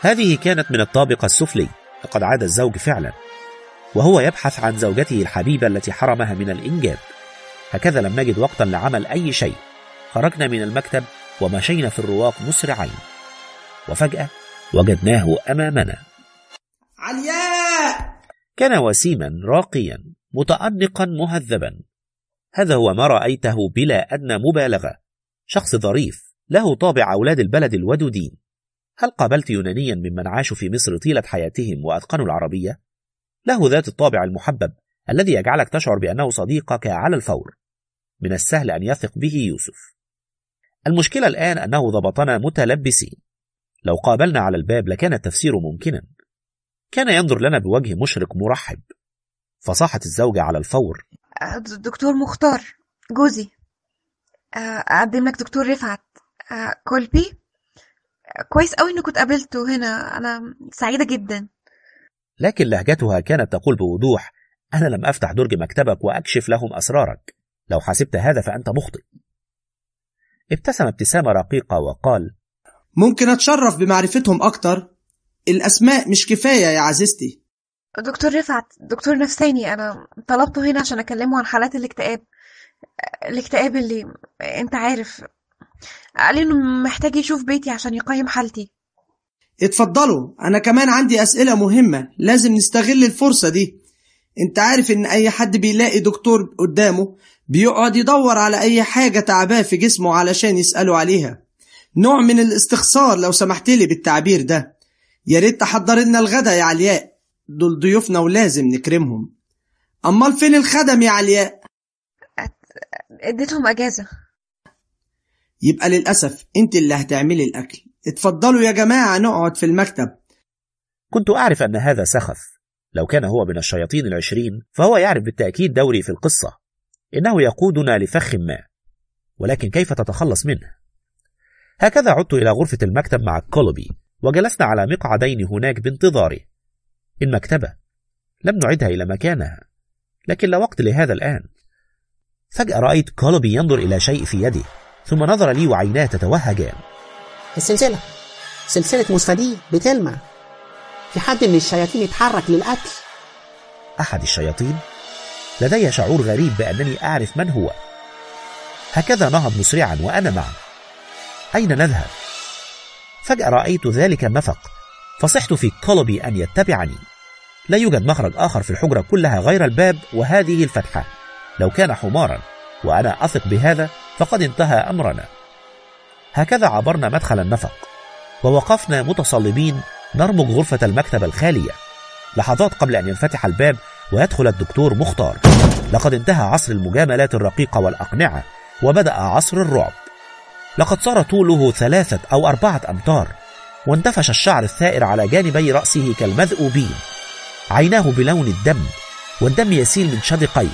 هذه كانت من الطابق السفلي. لقد عاد الزوج فعلا. وهو يبحث عن زوجته الحبيبة التي حرمها من الإنجاب. هكذا لم نجد وقتا لعمل أي شيء. خرجنا من المكتب ومشينا في الرواق مسرعين. وفجأة وجدناه أمامنا. علياء كان وسيما راقيا متأنقا مهذبا. هذا هو ما رأيته بلا أدنى مبالغة. شخص ظريف له طابع أولاد البلد الودودين. هل قابلت يونانيا ممن عاشوا في مصر طيلة حياتهم وأتقنوا العربية؟ له ذات الطابع المحبب الذي يجعلك تشعر بأنه صديقك على الفور. من السهل أن يثق به يوسف. المشكلة الآن أنه ضبطنا متلبسين. لو قابلنا على الباب لكان التفسير ممكنا. كان ينظر لنا بوجه مشرق مرحب. فصاحت الزوجة على الفور. د- دكتور مختار جوزي. آه، أقدم لك دكتور رفعت. آه، كولبي. كويس قوي إنكوا اتقابلتوا هنا. أنا سعيدة جدا. لكن لهجتها كانت تقول بوضوح أنا لم أفتح درج مكتبك وأكشف لهم أسرارك. لو حسبت هذا فأنت مخطئ. ابتسم ابتسامة رقيقة وقال ممكن أتشرف بمعرفتهم أكتر؟ الأسماء مش كفاية يا عزيزتي. دكتور رفعت دكتور نفساني أنا طلبته هنا عشان أكلمه عن حالات الاكتئاب. الاكتئاب اللي أنت عارف. قال إنه محتاج يشوف بيتي عشان يقيم حالتي. اتفضلوا أنا كمان عندي أسئلة مهمة لازم نستغل الفرصة دي. أنت عارف إن أي حد بيلاقي دكتور قدامه بيقعد يدور على أي حاجة تعباه في جسمه علشان يسأله عليها. نوع من الاستخسار لو سمحت لي بالتعبير ده. يا ريت تحضر لنا الغدا يا علياء. دول ضيوفنا ولازم نكرمهم. أمال فين الخدم يا علياء؟ اديتهم أجازة. يبقى للأسف أنت اللي هتعملي الأكل. اتفضلوا يا جماعة نقعد في المكتب. كنت أعرف أن هذا سخف. لو كان هو من الشياطين العشرين فهو يعرف بالتأكيد دوري في القصة. إنه يقودنا لفخ ما ولكن كيف تتخلص منه؟ هكذا عدت إلى غرفة المكتب مع كولوبي وجلسنا على مقعدين هناك بانتظاره. المكتبة لم نعدها إلى مكانها لكن لا وقت لهذا الآن. فجأة رأيت كولوبي ينظر إلى شيء في يده ثم نظر لي وعيناه تتوهجان. السلسلة سلسلة مستدير بتلمع. في حد من الشياطين يتحرك للقتل. أحد الشياطين؟ لدي شعور غريب بأنني أعرف من هو. هكذا نهض مسرعا وأنا معه. أين نذهب؟ فجأة رأيت ذلك النفق. فصحت في كولوبي أن يتبعني. لا يوجد مخرج آخر في الحجرة كلها غير الباب وهذه الفتحة. لو كان حمارا وأنا أثق بهذا فقد انتهى أمرنا. هكذا عبرنا مدخل النفق. ووقفنا متصلبين نرمج غرفة المكتب الخالية. لحظات قبل أن ينفتح الباب ويدخل الدكتور مختار. لقد انتهى عصر المجاملات الرقيقة والأقنعة وبدأ عصر الرعب. لقد صار طوله ثلاثة أو أربعة أمتار وانتفش الشعر الثائر على جانبي رأسه كالمذؤوبين. عيناه بلون الدم والدم يسيل من شدقيه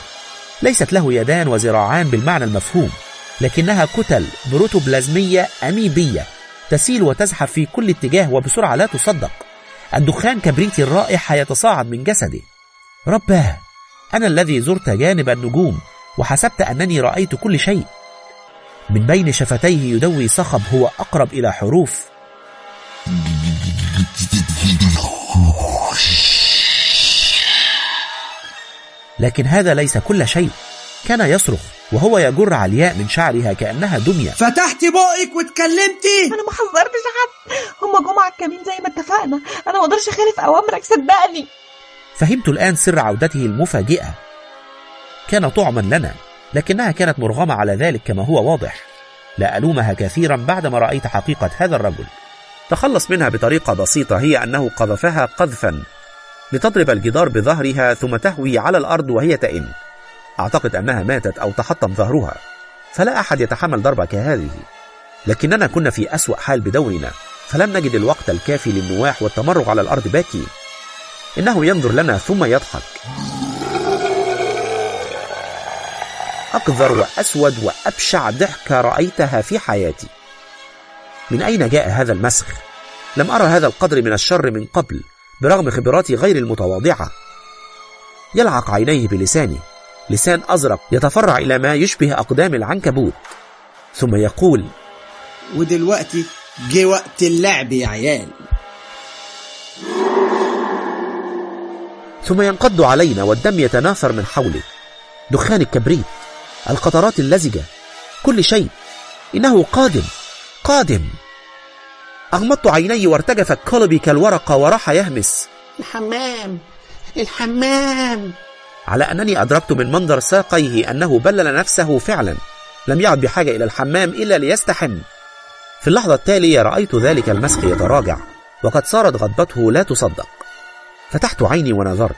ليست له يدان وذراعان بالمعنى المفهوم لكنها كتل بروتوبلازمية أميبية تسيل وتزحف في كل اتجاه وبسرعة لا تصدق. الدخان كبريتي الرائحة يتصاعد من جسده. رباه أنا الذي زرت جانب النجوم وحسبت أنني رأيت كل شيء. من بين شفتيه يدوي صخب هو أقرب إلى حروف. لكن هذا ليس كل شيء. كان يصرخ وهو يجر علياء من شعرها كأنها دمية. فتحتي بقك واتكلمتي أنا ما حذرتش حد. هما جم على الكمين زي ما اتفقنا. أنا ما أقدرش أخالف أوامرك صدقني. فهمت الآن سر عودته المفاجئة. كان طعما لنا لكنها كانت مرغمة على ذلك كما هو واضح. لا ألومها كثيرا بعدما رأيت حقيقة هذا الرجل. تخلص منها بطريقة بسيطة هي أنه قذفها قذفا. لتضرب الجدار بظهرها ثم تهوي على الأرض وهي تئن. أعتقد أنها ماتت أو تحطم ظهرها. فلا أحد يتحمل ضربة كهذه. لكننا كنا في أسوأ حال بدورنا. فلم نجد الوقت الكافي للنواح والتمرغ على الأرض باكين. إنه ينظر لنا ثم يضحك. أقذر وأسود وأبشع ضحكة رأيتها في حياتي. من أين جاء هذا المسخ؟ لم أرى هذا القدر من الشر من قبل برغم خبراتي غير المتواضعة. يلعق عينيه بلسانه لسان أزرق يتفرع إلى ما يشبه أقدام العنكبوت. ثم يقول ودلوقتي جه وقت اللعب يا عيال. ثم ينقض علينا والدم يتناثر من حوله. دخان الكبريت القطرات اللزجة كل شيء. إنه قادم قادم. أغمضت عيني وارتجف كولبي كالورقة وراح يهمس. الحمام الحمام. على أنني أدركت من منظر ساقيه أنه بلل نفسه فعلا. لم يعد بحاجة إلى الحمام إلا ليستحم. في اللحظة التالية رأيت ذلك المسخ يتراجع وقد صارت غضبته لا تصدق. فتحت عيني ونظرت.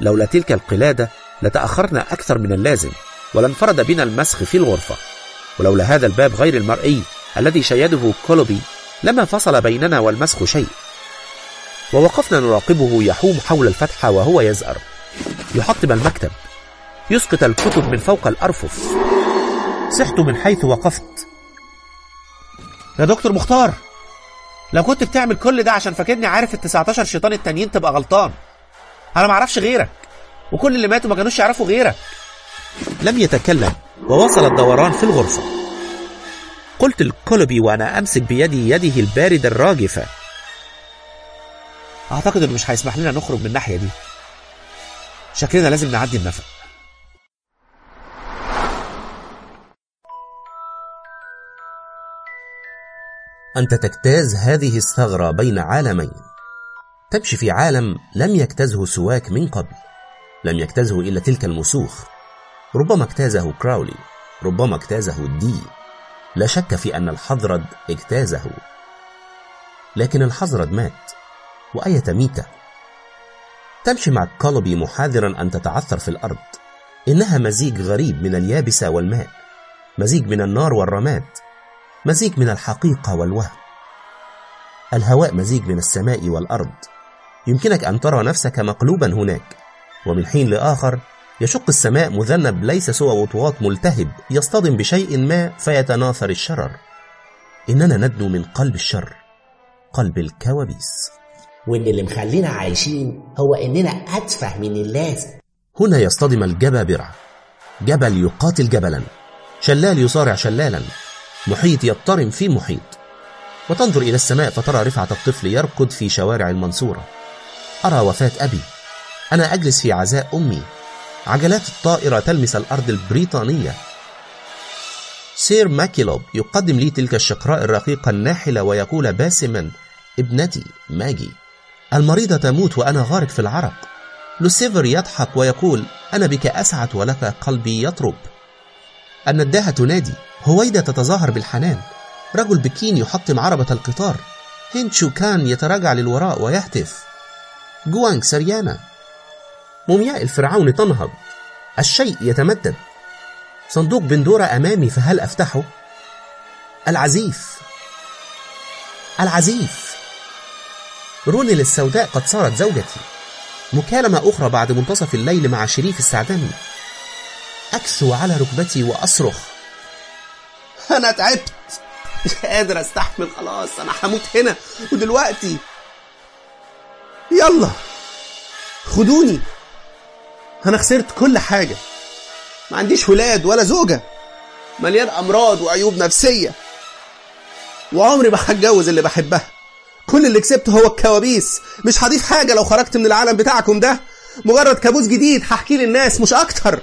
لولا تلك القلادة لتأخرنا أكثر من اللازم ولانفرد بنا المسخ في الغرفة. ولولا هذا الباب غير المرئي الذي شيده كولوبي لما فصل بيننا والمسخ شيء. ووقفنا نراقبه يحوم حول الفتحة وهو يزأر. يحطم المكتب. يسقط الكتب من فوق الأرفف. صحت من حيث وقفت. يا دكتور مختار! لو كنت بتعمل كل ده عشان فاكرني عارف ال 19 شيطان التانيين تبقى غلطان. أنا ما أعرفش غيرك. وكل اللي ماتوا ما كانوش يعرفوا غيرك. لم يتكلم وواصل الدوران في الغرفة. قلت الكولبي وأنا أمسك بيدي يده الباردة الراجفة. أعتقد إنه مش هيسمح لنا نخرج من الناحية دي. شكلنا لازم نعدي النفق أنت تجتاز هذه الثغرة بين عالمين. تمشي في عالم لم يجتزه سواك من قبل لم يجتزه إلا تلك المسوخ. ربما اجتازه كراولي ربما اجتازه دي. لا شك في أن الحضرد اجتازه. لكن الحضرد مات وأية ميتة تمشي مع كولوبي محاذرا أن تتعثر في الأرض. إنها مزيج غريب من اليابسة والماء مزيج من النار والرماد. مزيج من الحقيقة والوهم. الهواء مزيج من السماء والأرض. يمكنك أن ترى نفسك مقلوبا هناك. ومن حين لآخر يشق السماء مذنب ليس سوى وطواط ملتهب يصطدم بشيء ما فيتناثر الشرر. إننا ندنو من قلب الشر قلب الكوابيس. وإن اللي مخلينا عايشين هو إننا أتفه من اللازم هنا يصطدم الجبابرة. جبل يقاتل جبلا. شلال يصارع شلالا. محيط يضطرم في محيط. وتنظر إلى السماء فترى رفعة الطفل يركض في شوارع المنصورة. أرى وفاة أبي. أنا أجلس في عزاء أمي. عجلات الطائرة تلمس الأرض البريطانية. سير ماكيلوب يقدم لي تلك الشقراء الرقيقة الناحلة ويقول باسما ابنتي ماجي. المريضة تموت وأنا غارق في العرق. لوسيفر يضحك ويقول أنا بك أسعد ولك قلبي يطرب. النداهة تنادي هويدا تتظاهر بالحنان. رجل بكين يحطم عربة القطار. هينشو كان يتراجع للوراء ويهتف. جوانغ سريانا. مومياء الفرعون تنهض. الشيء يتمدد. صندوق بندورة أمامي فهل أفتحه؟ العزيف. العزيف. رونيل السوداء قد صارت زوجتي. مكالمة أخرى بعد منتصف الليل مع شريف السعدني أكثو على ركبتي وأصرخ. أنا تعبت. مش قادر أستحمل خلاص أنا هموت هنا. ودلوقتي. يلا. خدوني. أنا خسرت كل حاجة. ما عنديش ولاد ولا زوجة. مليان أمراض وعيوب نفسية. وعمري ما هتجوز اللي بحبها. كل اللي كسبته هو الكوابيس. مش هضيف حاجة لو خرجت من العالم بتاعكم ده. مجرد كابوس جديد هحكيه للناس مش أكتر.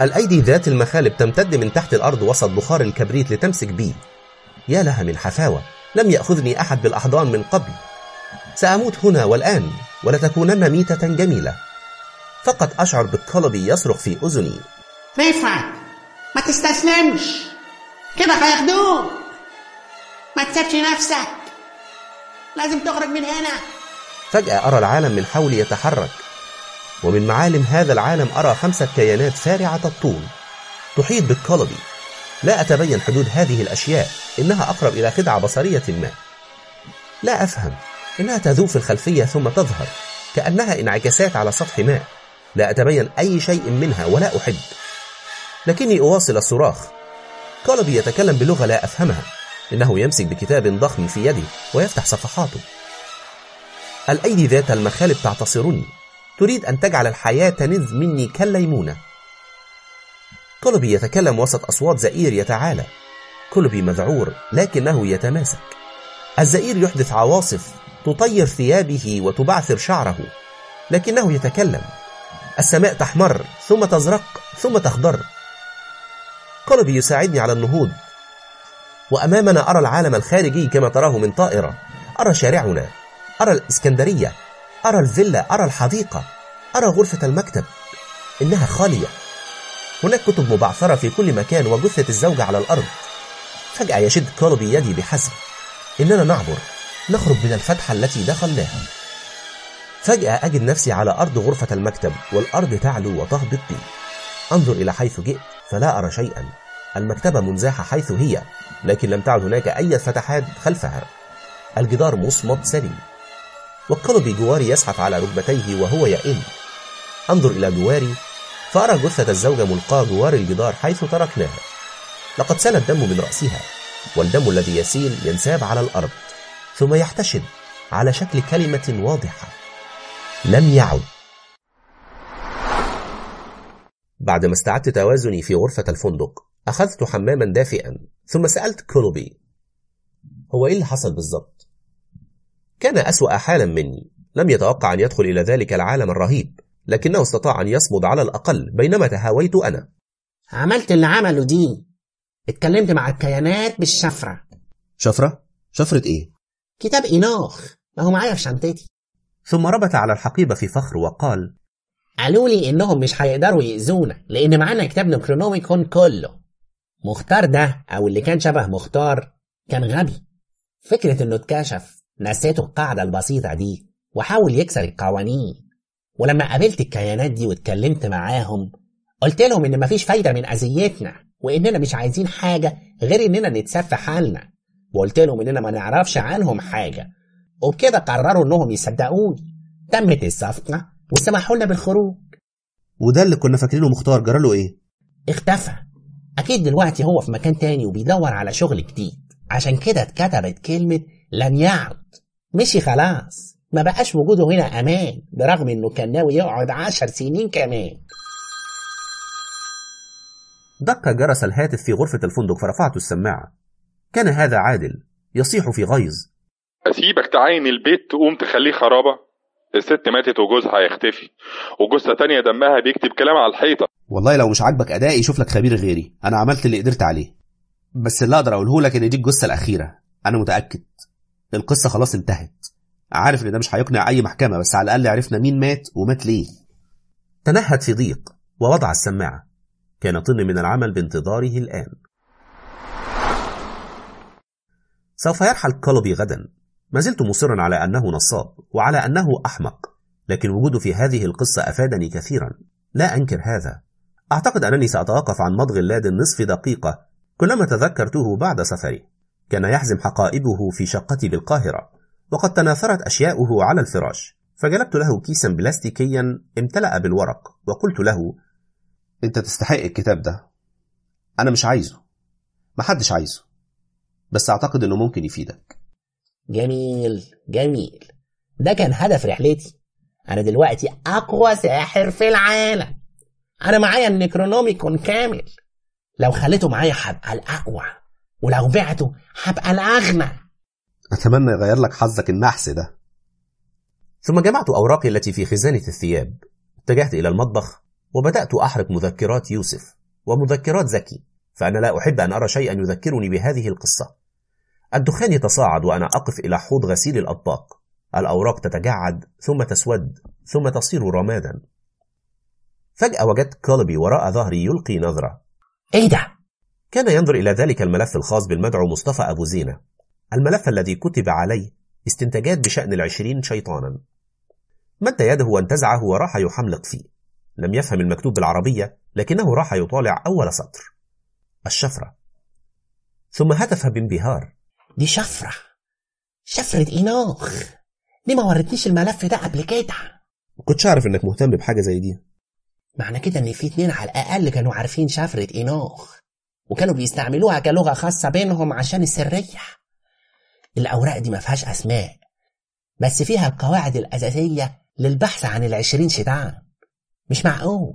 الأيدي ذات المخالب تمتد من تحت الأرض وسط بخار الكبريت لتمسك بي. يا لها من حفاوة لم يأخذني أحد بالأحضان من قبل. سأموت هنا والآن ولتكونن ميتة جميلة. فقط أشعر بالكولبي يصرخ في أذني. رفعت ما تستسلمش. كده هياخدوك ما تسيبش نفسك. لازم تخرج من هنا. فجأة أرى العالم من حولي يتحرك. ومن معالم هذا العالم أرى خمسة كيانات فارعة الطول. تحيط بالكولبي لا أتبين حدود هذه الأشياء. إنها أقرب إلى خدعة بصرية ما. لا أفهم. إنها تذوب في الخلفية ثم تظهر. كأنها انعكاسات على سطح ماء لا أتبين أي شيء منها ولا أحب. لكني أواصل الصراخ. كولبي يتكلم بلغة لا أفهمها. إنه يمسك بكتاب ضخم في يده ويفتح صفحاته. الأيدي ذات المخالب تعتصرني. تريد أن تجعل الحياة تنز مني كالليمونة. كولبي يتكلم وسط أصوات زئير يتعالى. كولبي مذعور لكنه يتماسك. الزئير يحدث عواصف تطير ثيابه وتبعثر شعره لكنه يتكلم. السماء تحمر ثم تزرق ثم تخضر. كولبي يساعدني على النهوض. وأمامنا أرى العالم الخارجي كما تراه من طائرة. أرى شارعنا. أرى الإسكندرية. أرى الفيلا أرى الحديقة أرى غرفة المكتب. إنها خالية. هناك كتب مبعثرة في كل مكان وجثة الزوجة على الأرض. فجأة يشد كولبي يدي بحزم. إننا نعبر نخرج من الفتحة التي دخلناها. فجأة أجد نفسي على أرض غرفة المكتب والأرض تعلو وتهبط بي. أنظر إلى حيث جئت فلا أرى شيئا. المكتبة منزاحة حيث هي لكن لم تعد هناك أي فتحات خلفها. الجدار مصمت سليم. والقلب جواري يزحف على ركبتيه وهو يئن. أنظر إلى جواري فأرى جثة الزوجة ملقاة جوار الجدار حيث تركناها لقد سال الدم من رأسها والدم الذي يسيل ينساب على الأرض ثم يحتشد على شكل كلمة واضحة. لم يعد. بعدما استعدت توازني في غرفة الفندق أخذت حماما دافئا ثم سألت كولوبي هو إيه اللي حصل بالضبط؟ كان أسوأ حالا مني. لم يتوقع أن يدخل إلى ذلك العالم الرهيب لكنه استطاع أن يصمد على الأقل بينما تهاويت أنا. عملت اللي عمله دي اتكلمت مع الكيانات بالشفرة. شفرة؟ شفرة إيه؟ كتاب إينوخ ما هو معايا في شنطتي. ثم ربط على الحقيبة في فخر وقال قالوا لي إنهم مش هيقدروا يأذونا لأن معانا كتاب نكرونوميكون كله. مختار ده أو اللي كان شبه مختار كان غبي. فكرة إنه اتكشف. نسيته القاعدة البسيطة دي وحاول يكسر القوانين. ولما قابلت الكيانات دي واتكلمت معاهم قلت لهم إن مفيش فايدة من أذيتنا وإننا مش عايزين حاجة غير إننا نتسفى حالنا. وقلت لهم إننا ما نعرفش عنهم حاجة. وبكده قرروا إنهم يصدقوني. تمت الصفقة وسمحوا لنا بالخروج. وده اللي كنا فاكرينه مختار جراله إيه؟ اختفى. أكيد دلوقتي هو في مكان تاني وبيدور على شغل جديد. عشان كده اتكتبت كلمة لم يعد. مشي خلاص. ما بقاش وجوده هنا أمان برغم إنه كان ناوي يقعد عشر سنين كمان. دق جرس الهاتف في غرفة الفندق فرفعت السماعة. كان هذا عادل يصيح في غيظ. أسيبك تعاين البيت تقوم تخليه خرابة؟ الست ماتت وجوزها هيختفي. وجثة تانية دمها بيكتب كلام على الحيطة. والله لو مش عاجبك أدائي شوف لك خبير غيري. أنا عملت اللي قدرت عليه. بس اللي أقدر أقوله لك إن دي الجثة الأخيرة. أنا متأكد. القصة خلاص انتهت. عارف إن ده مش هيقنع أي محكمة بس على الأقل عرفنا مين مات ومات ليه. تنهد في ضيق ووضع السماعة. كان طن من العمل بانتظاره الآن. سوف يرحل كولوبي غدا. ما زلت مصرا على أنه نصاب وعلى أنه أحمق لكن وجوده في هذه القصة أفادني كثيرا. لا أنكر هذا. أعتقد أنني سأتوقف عن مضغ اللاد نصف دقيقة كلما تذكرته بعد سفره كان يحزم حقائبه في شقتي بالقاهرة وقد تناثرت أشياؤه على الفراش. فجلبت له كيسا بلاستيكيا امتلأ بالورق وقلت له أنت تستحق الكتاب ده. أنا مش عايزه. محدش عايزه. بس أعتقد أنه ممكن يفيدك. جميل جميل. ده كان هدف رحلتي. أنا دلوقتي أقوى ساحر في العالم. أنا معايا النكرونوميكون كامل. لو خليته معايا هبقى الأقوى. ولو بعته هبقى الأغنى. أتمنى يغير لك حظك النحس ده. ثم جمعت أوراقي التي في خزانة الثياب. اتجهت إلى المطبخ وبدأت أحرق مذكرات يوسف ومذكرات زكي فأنا لا أحب أن أرى شيئا يذكرني بهذه القصة. الدخان يتصاعد وأنا أقف إلى حوض غسيل الأطباق. الأوراق تتجعد ثم تسود ثم تصير رمادا. فجأة وجدت كولبي وراء ظهري يلقي نظرة. إيه ده؟ كان ينظر إلى ذلك الملف الخاص بالمدعو مصطفى أبو زينة. الملف الذي كتب عليه استنتاجات بشأن العشرين شيطانا. مد يده وانتزعه وراح يحملق فيه. لم يفهم المكتوب بالعربية لكنه راح يطالع أول سطر. الشفرة. ثم هتف بانبهار. دي شفرة شفرة إينوخ ليه ما وريتنيش الملف ده قبل كده؟ كنتش أعرف إنك مهتم بحاجة زي دي. معنى كده إن في اتنين على الأقل كانوا عارفين شفرة إينوخ وكانوا بيستعملوها كلغة خاصة بينهم عشان السرية. الأوراق دي ما فيهاش أسماء بس فيها القواعد الأساسية للبحث عن العشرين شيطان مش معقول.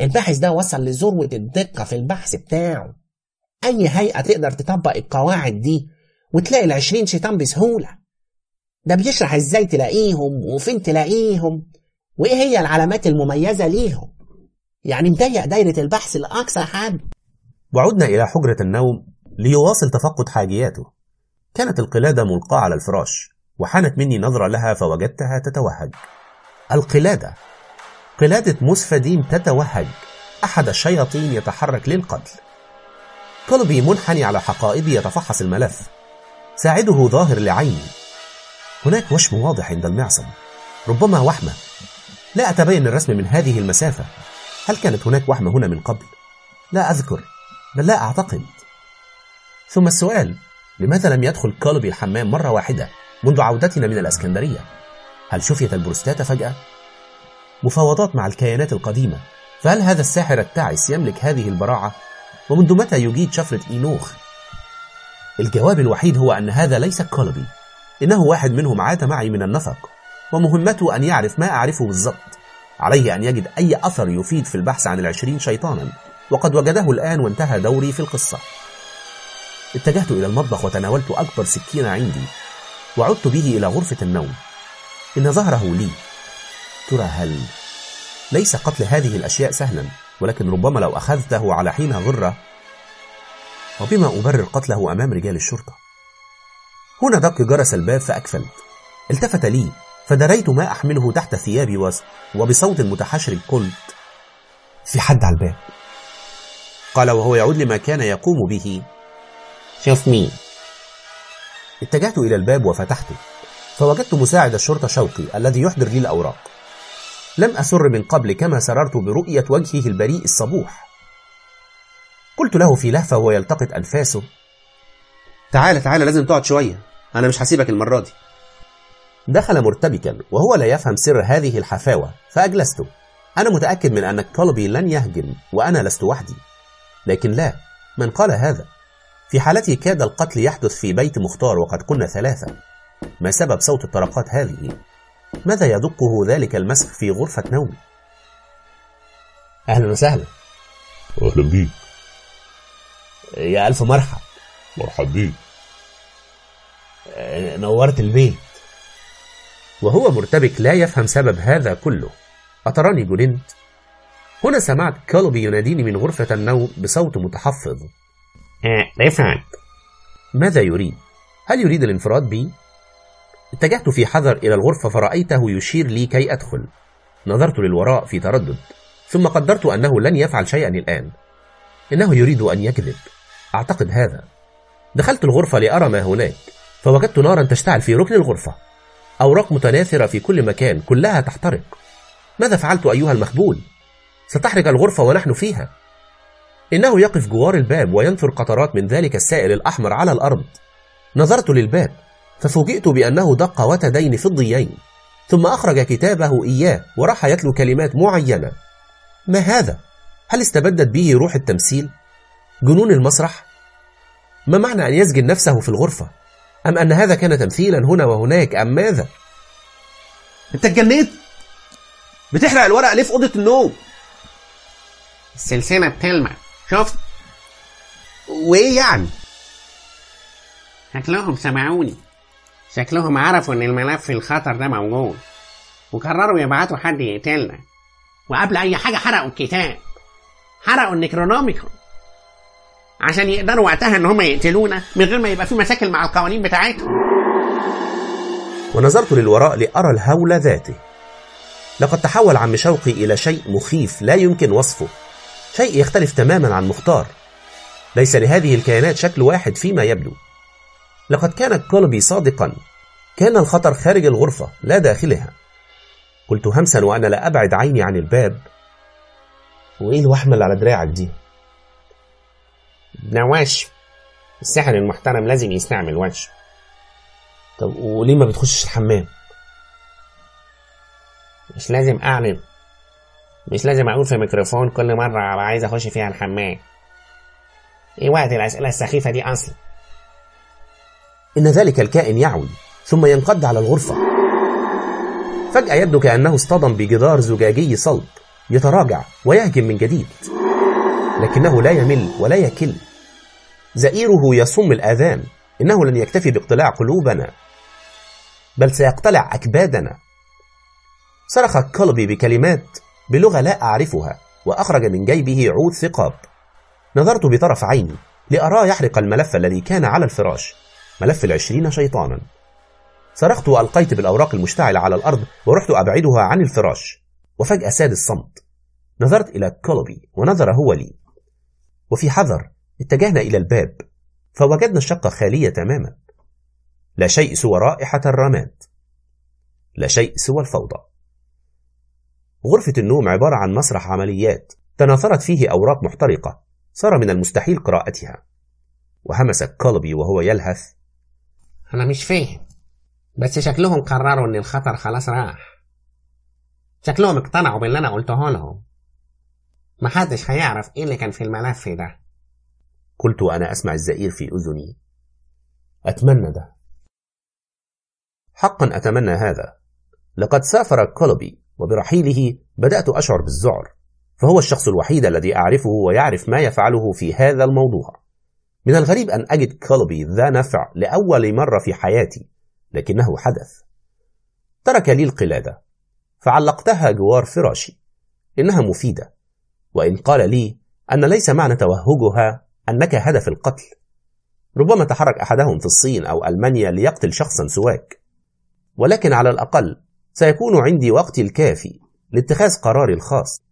الباحث ده وصل لذروة الدقة في البحث بتاعه. أي هيئة تقدر تطبق القواعد دي وتلاقي العشرين شيطان بسهولة؟ ده بيشرح إزاي تلاقيهم وفين تلاقيهم؟ وإيه هي العلامات المميزة ليهم؟ يعني مضيق دايرة البحث لأقصى حد. وعدنا إلى حجرة النوم ليواصل تفقد حاجياته. كانت القلادة ملقاة على الفراش وحانت مني نظرة لها فوجدتها تتوهج. القلادة. قلادة مسفدين تتوهج. أحد الشياطين يتحرك للقتل. كولبي منحني على حقائبي يتفحص الملف. ساعده ظاهر لعيني. هناك وشم واضح عند المعصم. ربما وحمة. لا أتبين الرسم من هذه المسافة. هل كانت هناك وحمة هنا من قبل؟ لا أذكر. بل لا أعتقد ثم السؤال لماذا لم يدخل كولبي الحمام مرة واحدة منذ عودتنا من الأسكندرية؟ هل شفيت البروستاتا فجأة؟ مفاوضات مع الكيانات القديمة فهل هذا الساحر التعس يملك هذه البراعة؟ ومنذ متى يجيد شفرة إينوخ؟ الجواب الوحيد هو أن هذا ليس كولبي إنه واحد منهم عاد معي من النفق ومهمته أن يعرف ما أعرفه بالضبط عليه أن يجد أي أثر يفيد في البحث عن العشرين شيطانا وقد وجده الآن وانتهى دوري في القصة. اتجهت إلى المطبخ وتناولت أكبر سكين عندي وعدت به إلى غرفة النوم. إن ظهره لي. ترى هل ليس قتل هذه الأشياء سهلا؟ ولكن ربما لو أخذته على حين غرة وبما أبرر قتله أمام رجال الشرطة. هنا دق جرس الباب فأكفلت التفت لي فدريت ما أحمله تحت ثيابي وبصوت متحشر قلت في حد على الباب. قال وهو يعود لما كان يقوم به. شوف مين اتجهت إلى الباب وفتحته فوجدت مساعد الشرطة شوقي الذي يحضر لي الأوراق. لم أسر من قبل كما سررت برؤية وجهه البريء الصبوح. قلت له في لهفة وهو يلتقط أنفاسه تعالى تعالى لازم تقعد شوية. أنا مش هسيبك المرة دي. دخل مرتبكا وهو لا يفهم سر هذه الحفاوة فأجلسته أنا متأكد من أن كولبي لن يهجم وأنا لست وحدي. لكن لا من قال هذا؟ في حالتي كاد القتل يحدث في بيت مختار وقد كنا ثلاثة. ما سبب صوت الطرقات هذه؟ ماذا يدقه ذلك المسخ في غرفة نومي؟ أهلا وسهلا. أهلا بيك. يا ألف مرحب مرحب بيك. آه، نورت البيت. وهو مرتبك لا يفهم سبب هذا كله. أتراني جننت هنا سمعت كولبي يناديني من غرفة النوم بصوت متحفظ. آه رفعت ماذا يريد؟ هل يريد الانفراد بي؟ اتجهت في حذر إلى الغرفة فرأيته يشير لي كي أدخل. نظرت للوراء في تردد ثم قدرت أنه لن يفعل شيئا الآن. إنه يريد أن يكذب. أعتقد هذا. دخلت الغرفة لأرى ما هناك. فوجدت نارا تشتعل في ركن الغرفة. أوراق متناثرة في كل مكان كلها تحترق. ماذا فعلت أيها المخبول؟ ستحرق الغرفة ونحن فيها إنه يقف جوار الباب وينثر قطرات من ذلك السائل الأحمر على الأرض نظرت للباب ففوجئت بأنه دق وتدين فضيين ثم أخرج كتابه إياه وراح يتلو كلمات معينة ما هذا؟ هل استبدت به روح التمثيل؟ جنون المسرح؟ ما معنى أن يسجن نفسه في الغرفة؟ أم أن هذا كان تمثيلا هنا وهناك أم ماذا؟ أنت اتجنيت بتحرق الورق ليه في أوضة النوم السلسلة بتلمع شفت وايه يعني شكلهم سمعوني. شكلهم عرفوا إن الملف الخطر ده موجود. وقرروا يبعتوا حد يقتلنا. وقبل أي حاجة حرقوا الكتاب. حرقوا النكرونوميكون. عشان يقدروا وقتها إن هم يقتلونا من غير ما يبقى في مشاكل مع القوانين بتاعتهم. ونظرت للوراء لأرى الهول ذاته. لقد تحول عم شوقي إلى شيء مخيف لا يمكن وصفه. شيء يختلف تماما عن مختار. ليس لهذه الكيانات شكل واحد فيما يبدو لقد كان كولبي صادقا. كان الخطر خارج الغرفة لا داخلها. قلت همسا وأنا لا أبعد عيني عن الباب. وإيه الوحمة اللي على دراعك دي؟ وشم الساحر المحترم لازم يستعمل وشم طب وليه ما بتخشش الحمام؟ مش لازم أعلن مش لازم أقول في ميكروفون كل مرة عايز أخش فيها الحمام. إيه وقت الأسئلة السخيفة دي أصلا؟ إن ذلك الكائن يعوي ثم ينقض على الغرفة. فجأة يبدو كأنه اصطدم بجدار زجاجي صلب يتراجع ويهجم من جديد. لكنه لا يمل ولا يكل. زئيره يصم الآذان إنه لن يكتفي باقتلاع قلوبنا بل سيقتلع أكبادنا. صرخ كولبي بكلمات بلغة لا أعرفها وأخرج من جيبه عود ثقاب. نظرت بطرف عيني لأراه يحرق الملف الذي كان على الفراش. ملف العشرين شيطانا. صرخت وألقيت بالأوراق المشتعلة على الأرض ورحت أبعدها عن الفراش. وفجأة ساد الصمت. نظرت إلى كولبي ونظر هو لي. وفي حذر اتجهنا إلى الباب. فوجدنا الشقة خالية تماما. لا شيء سوى رائحة الرماد. لا شيء سوى الفوضى. غرفة النوم عبارة عن مسرح عمليات تناثرت فيه أوراق محترقة صار من المستحيل قراءتها. وهمس كولبي وهو يلهث. أنا مش فاهم. بس شكلهم قرروا إن الخطر خلاص راح. شكلهم اقتنعوا باللي أنا قلته لهم. محدش هيعرف إيه اللي كان في الملف ده. قلت وأنا أسمع الزئير في أذني. أتمنى ده. حقا أتمنى هذا. لقد سافر كولوبي وبرحيله بدأت أشعر بالذعر فهو الشخص الوحيد الذي أعرفه ويعرف ما يفعله في هذا الموضوع. من الغريب أن أجد كولوبي ذا نفع لأول مرة في حياتي لكنه حدث. ترك لي القلادة فعلقتها جوار فراشي إنها مفيدة وإن قال لي أن ليس معنى توهجها أنك هدف القتل. ربما تحرك أحدهم في الصين أو ألمانيا ليقتل شخصا سواك ولكن على الأقل سيكون عندي وقتي الكافي لاتخاذ قراري الخاص.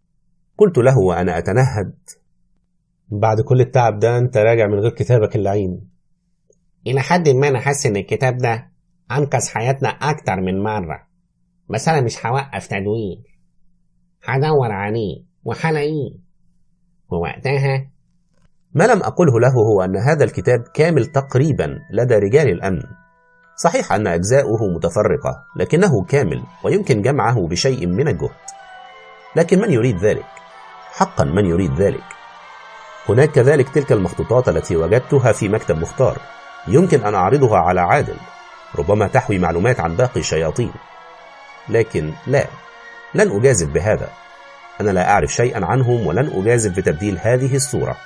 قلت له وأنا أتنهد. بعد كل التعب ده أنت راجع من غير كتابك اللعين. إلى حد ما أنا حاسس إن الكتاب ده أنقذ حياتنا أكتر من مرة. بس أنا مش هوقف تدوين هدور عليه وهلاقيه. ووقتها ما لم أقله له هو أن هذا الكتاب كامل تقريبا لدى رجال الأمن. صحيح أن أجزاؤه متفرقة لكنه كامل ويمكن جمعه بشيء من الجهد. لكن من يريد ذلك؟ حقا من يريد ذلك؟ هناك كذلك تلك المخطوطات التي وجدتها في مكتب مختار. يمكن أن أعرضها على عادل ربما تحوي معلومات عن باقي الشياطين. لكن لا لن أجازف بهذا. أنا لا أعرف شيئا عنهم ولن أجازف بتبديل هذه الصورة.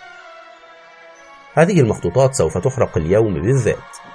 هذه المخطوطات سوف تحرق اليوم بالذات.